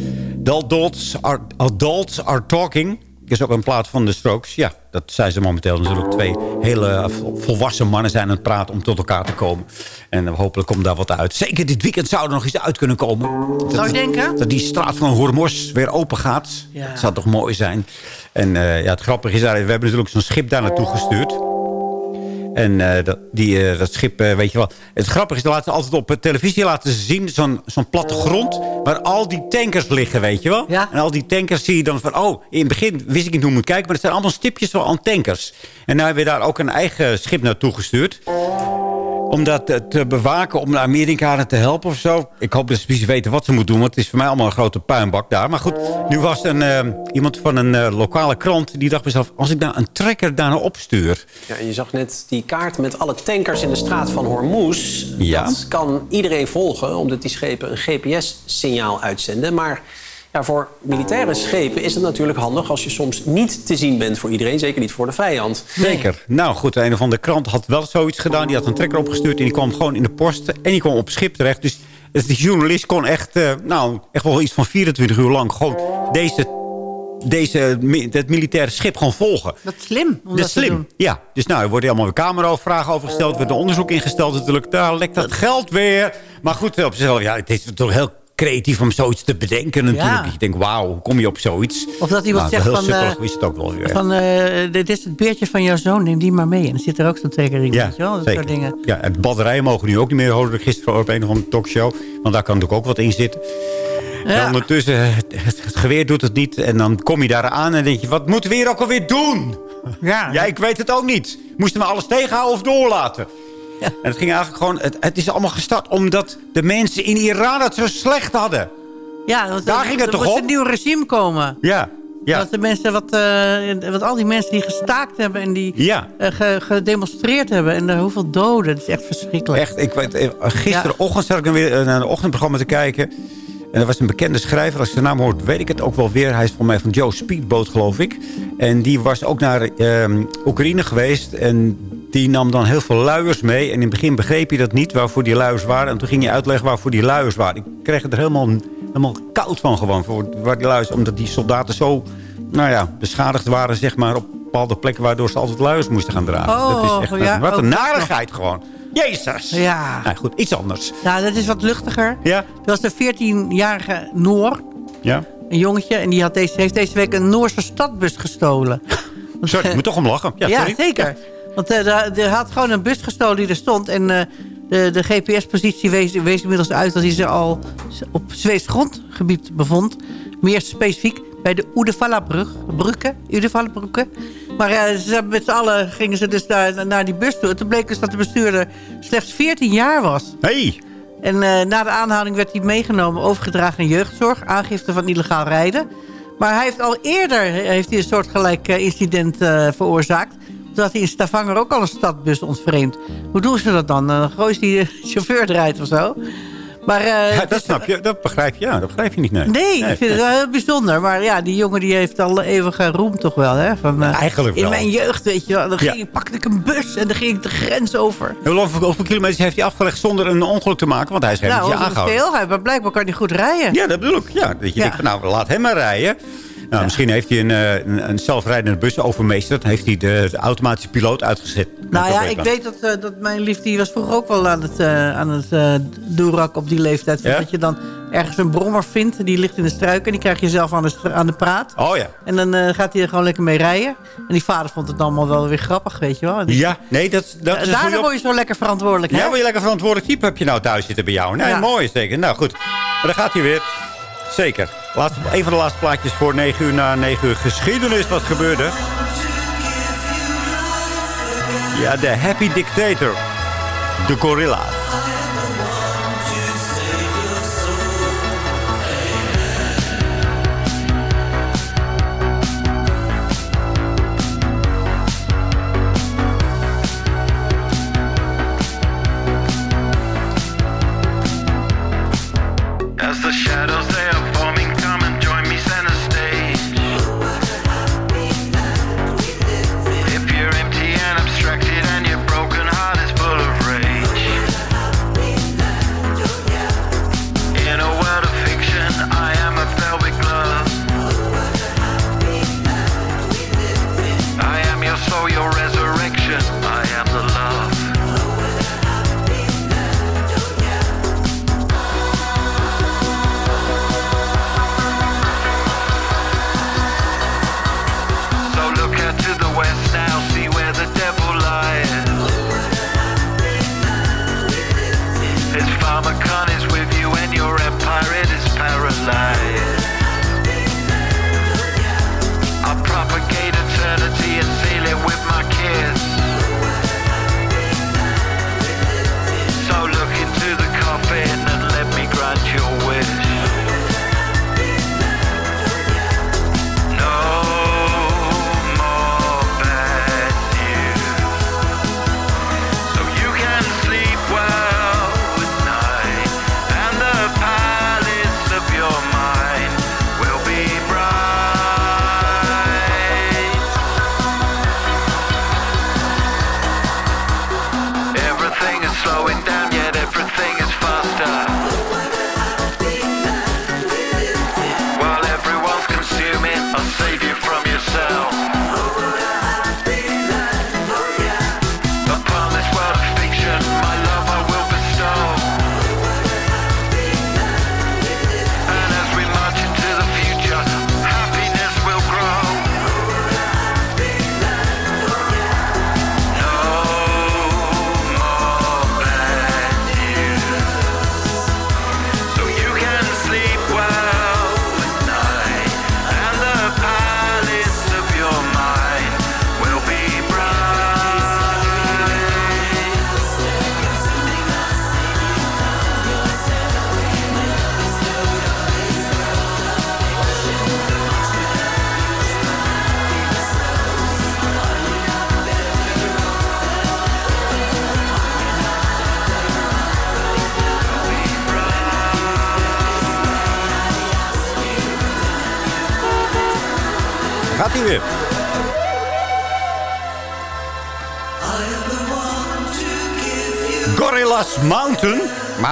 Adults Are, Adults Are Talking... is ook een plaat van The Strokes. Ja, dat zijn ze momenteel natuurlijk. Twee hele vol- volwassen mannen zijn aan het praten om tot elkaar te komen. En hopelijk komt daar wat uit. Zeker dit weekend zou er nog iets uit kunnen komen. Zou je denken? Dat die straat van Hormos weer open gaat. Ja. Dat zou toch mooi zijn. En eh, ja, het grappige is, we hebben natuurlijk zo'n schip daar naartoe gestuurd. En eh, dat, die, eh, dat schip, eh, weet je wel. Het grappige is, dat laten ze altijd op televisie laten zien... zo'n zo'n plattegrond waar al die tankers liggen, weet je wel. En al die tankers zie je dan van... oh, in het begin wist ik niet hoe ik moet kijken... maar het zijn allemaal stipjes van aan tankers. En nu hebben we daar ook een eigen schip naartoe gestuurd om dat te bewaken, om de Amerikanen te helpen of zo. Ik hoop dat ze precies weten wat ze moeten doen. Want het is voor mij allemaal een grote puinbak daar. Maar goed, nu was een, eh, iemand van een eh, lokale krant... die dacht bij zichzelf, als ik nou een trekker daar nou opstuur... Ja, en je zag net die kaart met alle tankers in de straat van Hormuz. Ja. Dat kan iedereen volgen, omdat die schepen een GPS-signaal uitzenden. Maar ja, voor militaire schepen is het natuurlijk handig... als je soms niet te zien bent voor iedereen, zeker niet voor de vijand. Zeker. Nou goed, een of andere krant had wel zoiets gedaan. Die had een trekker opgestuurd en die kwam gewoon in de post. En die kwam op schip terecht. Dus de journalist kon echt, eh, nou, echt wel iets van 24 uur lang... gewoon deze, deze, het militaire schip gewoon volgen. Dat is slim. Om Dat is te slim. doen. Ja, dus nou, er worden allemaal weer camera-vragen over gesteld. Er werd een onderzoek ingesteld natuurlijk. Daar lekt dat geld weer. Maar goed, op zichzelf, ja, het is toch heel creatief om zoiets te bedenken natuurlijk. Ja. Dat Je denkt, wauw, hoe kom je op zoiets? Of dat iemand Nou, zegt heel van... eh, sukkelig is het ook wel weer. van eh, dit is het beertje van jouw zoon, neem die maar mee. En dan zit er ook zo'n tekening, Ja, weet je wel? Dat soort dingen. Ja, en batterijen mogen nu ook niet meer, hoorde ik gisteren op een of andere talkshow. Want daar kan natuurlijk ook wat in zitten. En ondertussen, het, het, het geweer doet het niet. En dan kom je daar aan en denk je, wat moeten we hier ook alweer doen? Ja. ja, ik weet het ook niet. Moesten we alles tegenhouden of doorlaten? En het ging eigenlijk gewoon, het, het is allemaal gestart omdat de mensen in Iran het zo slecht hadden. Ja, want Daar er- ging het er toch moest om? een nieuw regime komen. Ja, ja. Dat de mensen wat, eh, wat al die mensen die gestaakt hebben en die Ja. eh, ge- gedemonstreerd hebben. En er hoeveel doden. Dat is echt verschrikkelijk. Echt, ik weet, eh, gisterochtend zat ik weer naar een ochtendprogramma te kijken. En er was een bekende schrijver. Als ik zijn naam hoort, weet ik het ook wel weer. Hij is volgens mij van Joe Speedboat, geloof ik. En die was ook naar ehm, Oekraïne geweest. En die nam dan heel veel luiers mee. En in het begin begreep je dat niet, waarvoor die luiers waren. En toen ging je uitleggen waarvoor die luiers waren. Ik kreeg er helemaal, helemaal koud van gewoon. Voor waar die luiers, omdat die soldaten zo nou ja, beschadigd waren, zeg maar, op bepaalde plekken... waardoor ze altijd luiers moesten gaan dragen. Oh, dat is echt ja, wat een nog. narigheid gewoon. Jezus! Ja. Nou goed, iets anders. Nou, dat is wat luchtiger. Ja. Dat was de 14-jarige Noor. Ja. Een jongetje. En die had deze, heeft deze week een Noorse stadbus gestolen. Sorry, ik moet toch om lachen. Ja, Ja, zeker. Want eh, er had gewoon een bus gestolen die er stond. En eh, de, de GPS-positie wees, wees inmiddels uit dat hij zich al op Zweeds grondgebied bevond. Meer specifiek bij de Oedevallabrug. Maar eh, ze met z'n allen gingen ze dus naar, naar die bus toe. En toen bleek dus dat de bestuurder slechts 14 jaar was. Hey. En na de aanhouding werd hij meegenomen, overgedragen naar jeugdzorg. Aangifte van illegaal rijden. Maar hij heeft al eerder heeft hij een soortgelijk incident veroorzaakt. Dat hij in Stavanger ook al een stadbus ontvreemd. Hoe doen ze dat dan? Dan gooien ze die eh, chauffeur eruit of zo. Maar, eh, Ja, dat snap je. Dat begrijp je. Ja, dat begrijp je niet. Nee, Nee, ik vind het wel heel bijzonder. Maar ja, die jongen die heeft al eeuwige roem toch wel. Hè? Van, eh, Eigenlijk In wel. mijn jeugd, weet je wel. Dan Ja. ging, pakte ik een bus en dan ging ik de grens over. Hoe- Hoeveel, hoeveel kilometers heeft hij afgelegd zonder een ongeluk te maken? Want hij is geen Nou, de aangehouden. veelheid. Maar blijkbaar kan hij goed rijden. Ja, dat bedoel ik. Ja, dat je denkt van nou, laat hem maar rijden. Nou, Misschien heeft hij een, eh, een, een zelfrijdende bus overmeesterd. Heeft hij de, de automatische piloot uitgezet. Nou ja, ik dan. weet dat, eh, dat mijn lief, die was vroeger ook wel aan het, eh aan het doerak op die leeftijd. Ja? Dat je dan ergens een brommer vindt, die ligt in de struiken... en die krijg je zelf aan de, aan de praat. Oh ja. En dan gaat hij er gewoon lekker mee rijden. En die vader vond het allemaal wel weer grappig, weet je wel. Ja, nee, dat, dat is op- word je zo lekker verantwoordelijk, hè? Ja, wil je lekker verantwoordelijk type heb je nou thuis zitten bij jou? Nee, Ja. mooi zeker. Nou goed, maar daar gaat hij weer. Zeker. Laatste, een van de laatste plaatjes voor 9 uur na 9 uur. Geschiedenis wat gebeurde. Ja, de Happy Dictator. De gorilla.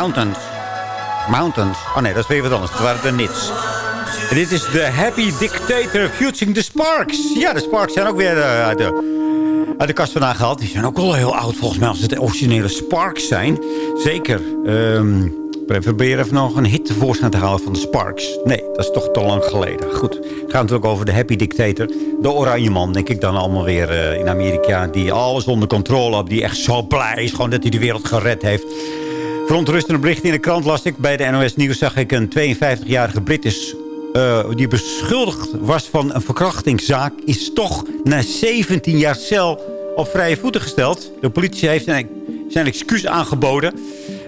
Mountains. Mountains. Oh nee, dat is weer wat anders. Het waren de Nits. Dit is de Happy Dictator Fusing the Sparks. Ja, de Sparks zijn ook weer eh, uit, de, de kast vandaan gehaald. Die zijn ook al heel oud volgens mij als het de originele Sparks zijn. Zeker. Ehm we proberen even nog een hit tevoorschijn te halen van de Sparks. Nee, dat is toch te lang geleden. Goed, het gaat natuurlijk over de Happy Dictator. De oranje man, denk ik dan allemaal weer eh, in Amerika. Die alles onder controle had. Die echt zo blij is gewoon dat hij de wereld gered heeft. Verontrustende berichten in de krant las ik. Bij de NOS Nieuws zag ik een 52-jarige Brit is... eh, die beschuldigd was van een verkrachtingszaak... is toch na 17 jaar cel op vrije voeten gesteld. De politie heeft zijn, zijn excuus aangeboden...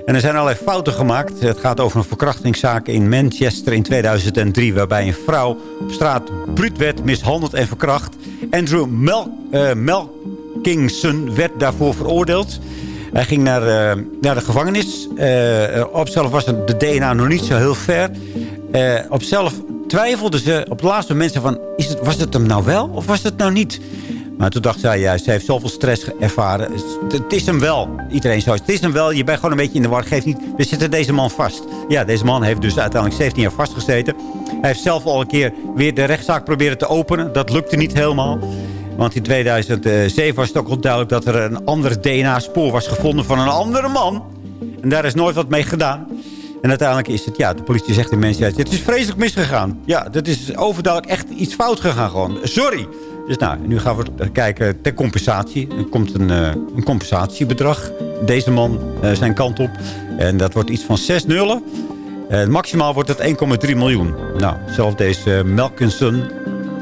En er zijn allerlei fouten gemaakt. Het gaat over een verkrachtingszaak in Manchester in 2003... waarbij een vrouw op straat bruut werd mishandeld en verkracht. Andrew Mel eh, Melkingson werd daarvoor veroordeeld. Hij ging naar, eh, de gevangenis. Eh, op zelf was de DNA nog niet zo heel ver. Eh, op zelf twijfelden ze op het laatste moment van... Is het, was het hem nou wel of was het nou niet? Maar toen dacht zij, ja, ze heeft zoveel stress ervaren. Het, het is hem wel. Iedereen zo. Het is hem wel. Je bent gewoon een beetje in de war. Geef niet. We zitten deze man vast. Ja, deze man heeft dus uiteindelijk 17 jaar vastgezeten. Hij heeft zelf al een keer weer de rechtszaak proberen te openen. Dat lukte niet helemaal. Want in 2007 was het ook al duidelijk dat er een ander DNA-spoor was gevonden van een andere man. En daar is nooit wat mee gedaan. En uiteindelijk is het, ja, de politie zegt de mensen... het is vreselijk misgegaan. Ja, dat is overduidelijk echt iets fout gegaan gewoon. Sorry. Dus nou, nu gaan we kijken ter compensatie. Er komt een, uh, een compensatiebedrag. Deze man uh, zijn kant op. En dat wordt iets van zes nullen. Uh, maximaal wordt het 1,3 miljoen. Nou, zelf deze Melkinson,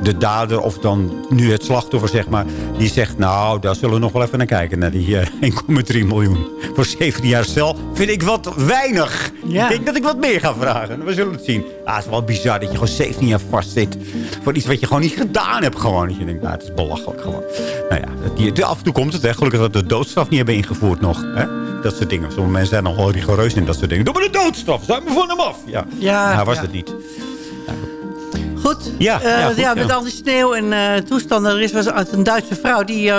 de dader of dan nu het slachtoffer, zeg maar... die zegt, nou, daar zullen we nog wel even naar kijken... naar die 1,3 miljoen. Voor 17 jaar cel vind ik wat weinig. Ja. Ik denk dat ik wat meer ga vragen. We zullen het zien. Ah, het is wel bizar dat je gewoon 17 jaar vast zit... voor iets wat je gewoon niet gedaan hebt. Gewoon. Dat je denkt, nou, het is belachelijk gewoon. Nou ja, die, af en toe komt het. Hè. Gelukkig dat we de doodstraf niet hebben ingevoerd nog. Hè. Dat soort dingen. Sommige mensen zijn nogal rigoureus in dat soort dingen. Doe maar de doodstraf. Zijn we van hem af. Ja, ja nou, was ja. het niet. Goed. Ja, uh, ja, goed, ja, met ja. al die sneeuw en uh, toestanden. Er is was uit een Duitse vrouw. Die uh,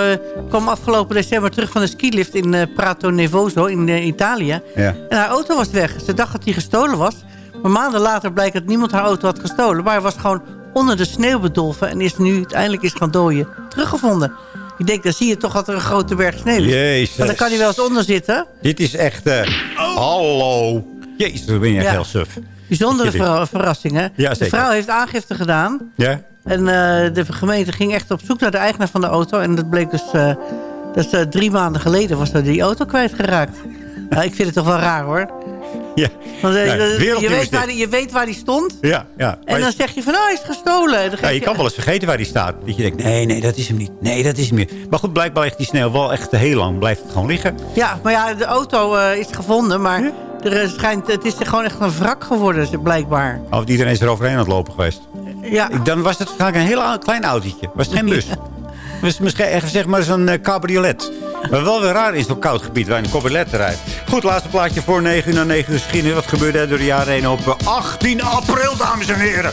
kwam afgelopen december terug van de skilift in uh, Prato Nevoso in Italië. Ja. En haar auto was weg. Ze dacht dat die gestolen was. Maar maanden later blijkt dat niemand haar auto had gestolen. Maar hij was gewoon onder de sneeuw bedolven. En is nu uiteindelijk is gaan dooien. Teruggevonden. Ik denk, dan zie je toch dat er een grote berg sneeuw is. Jezus. Want dan kan hij wel eens onder zitten. Dit is echt... Oh. Hallo. Jezus, dan ben je echt Ja. heel suf. Bijzondere ver verrassing, hè? Ja, de vrouw heeft aangifte gedaan. Ja? En eh, de gemeente ging echt op zoek naar de eigenaar van de auto. En dat bleek dus... eh, dat drie maanden geleden was er die auto kwijtgeraakt. Nou, ik vind het toch wel raar, hoor. Ja. Want, eh, je, weet waar die, je weet waar die stond. Ja, ja. En dan zeg je van, oh, hij is gestolen. En dan Ja, geef je kan wel eens vergeten waar die staat. Dat je denkt, nee, nee, dat is hem niet. Nee, dat is hem niet. Maar goed, blijkbaar ligt die sneeuw wel echt heel lang. Blijft het gewoon liggen. Ja, maar ja, de auto eh, is gevonden, maar er schijnt, het is gewoon echt een wrak geworden, blijkbaar. Of iedereen is er overheen aan het lopen geweest. Ja. Dan was het waarschijnlijk een heel klein autootje. Was het geen bus. misschien echt zeg maar zo'n eh, cabriolet. Maar wel weer raar in zo'n koud gebied waar een cabriolet rijdt. Goed, laatste plaatje voor 9 uur naar 9 uur geschiedenis. Wat gebeurde er door de jaren heen op eh, 18 april, dames en heren?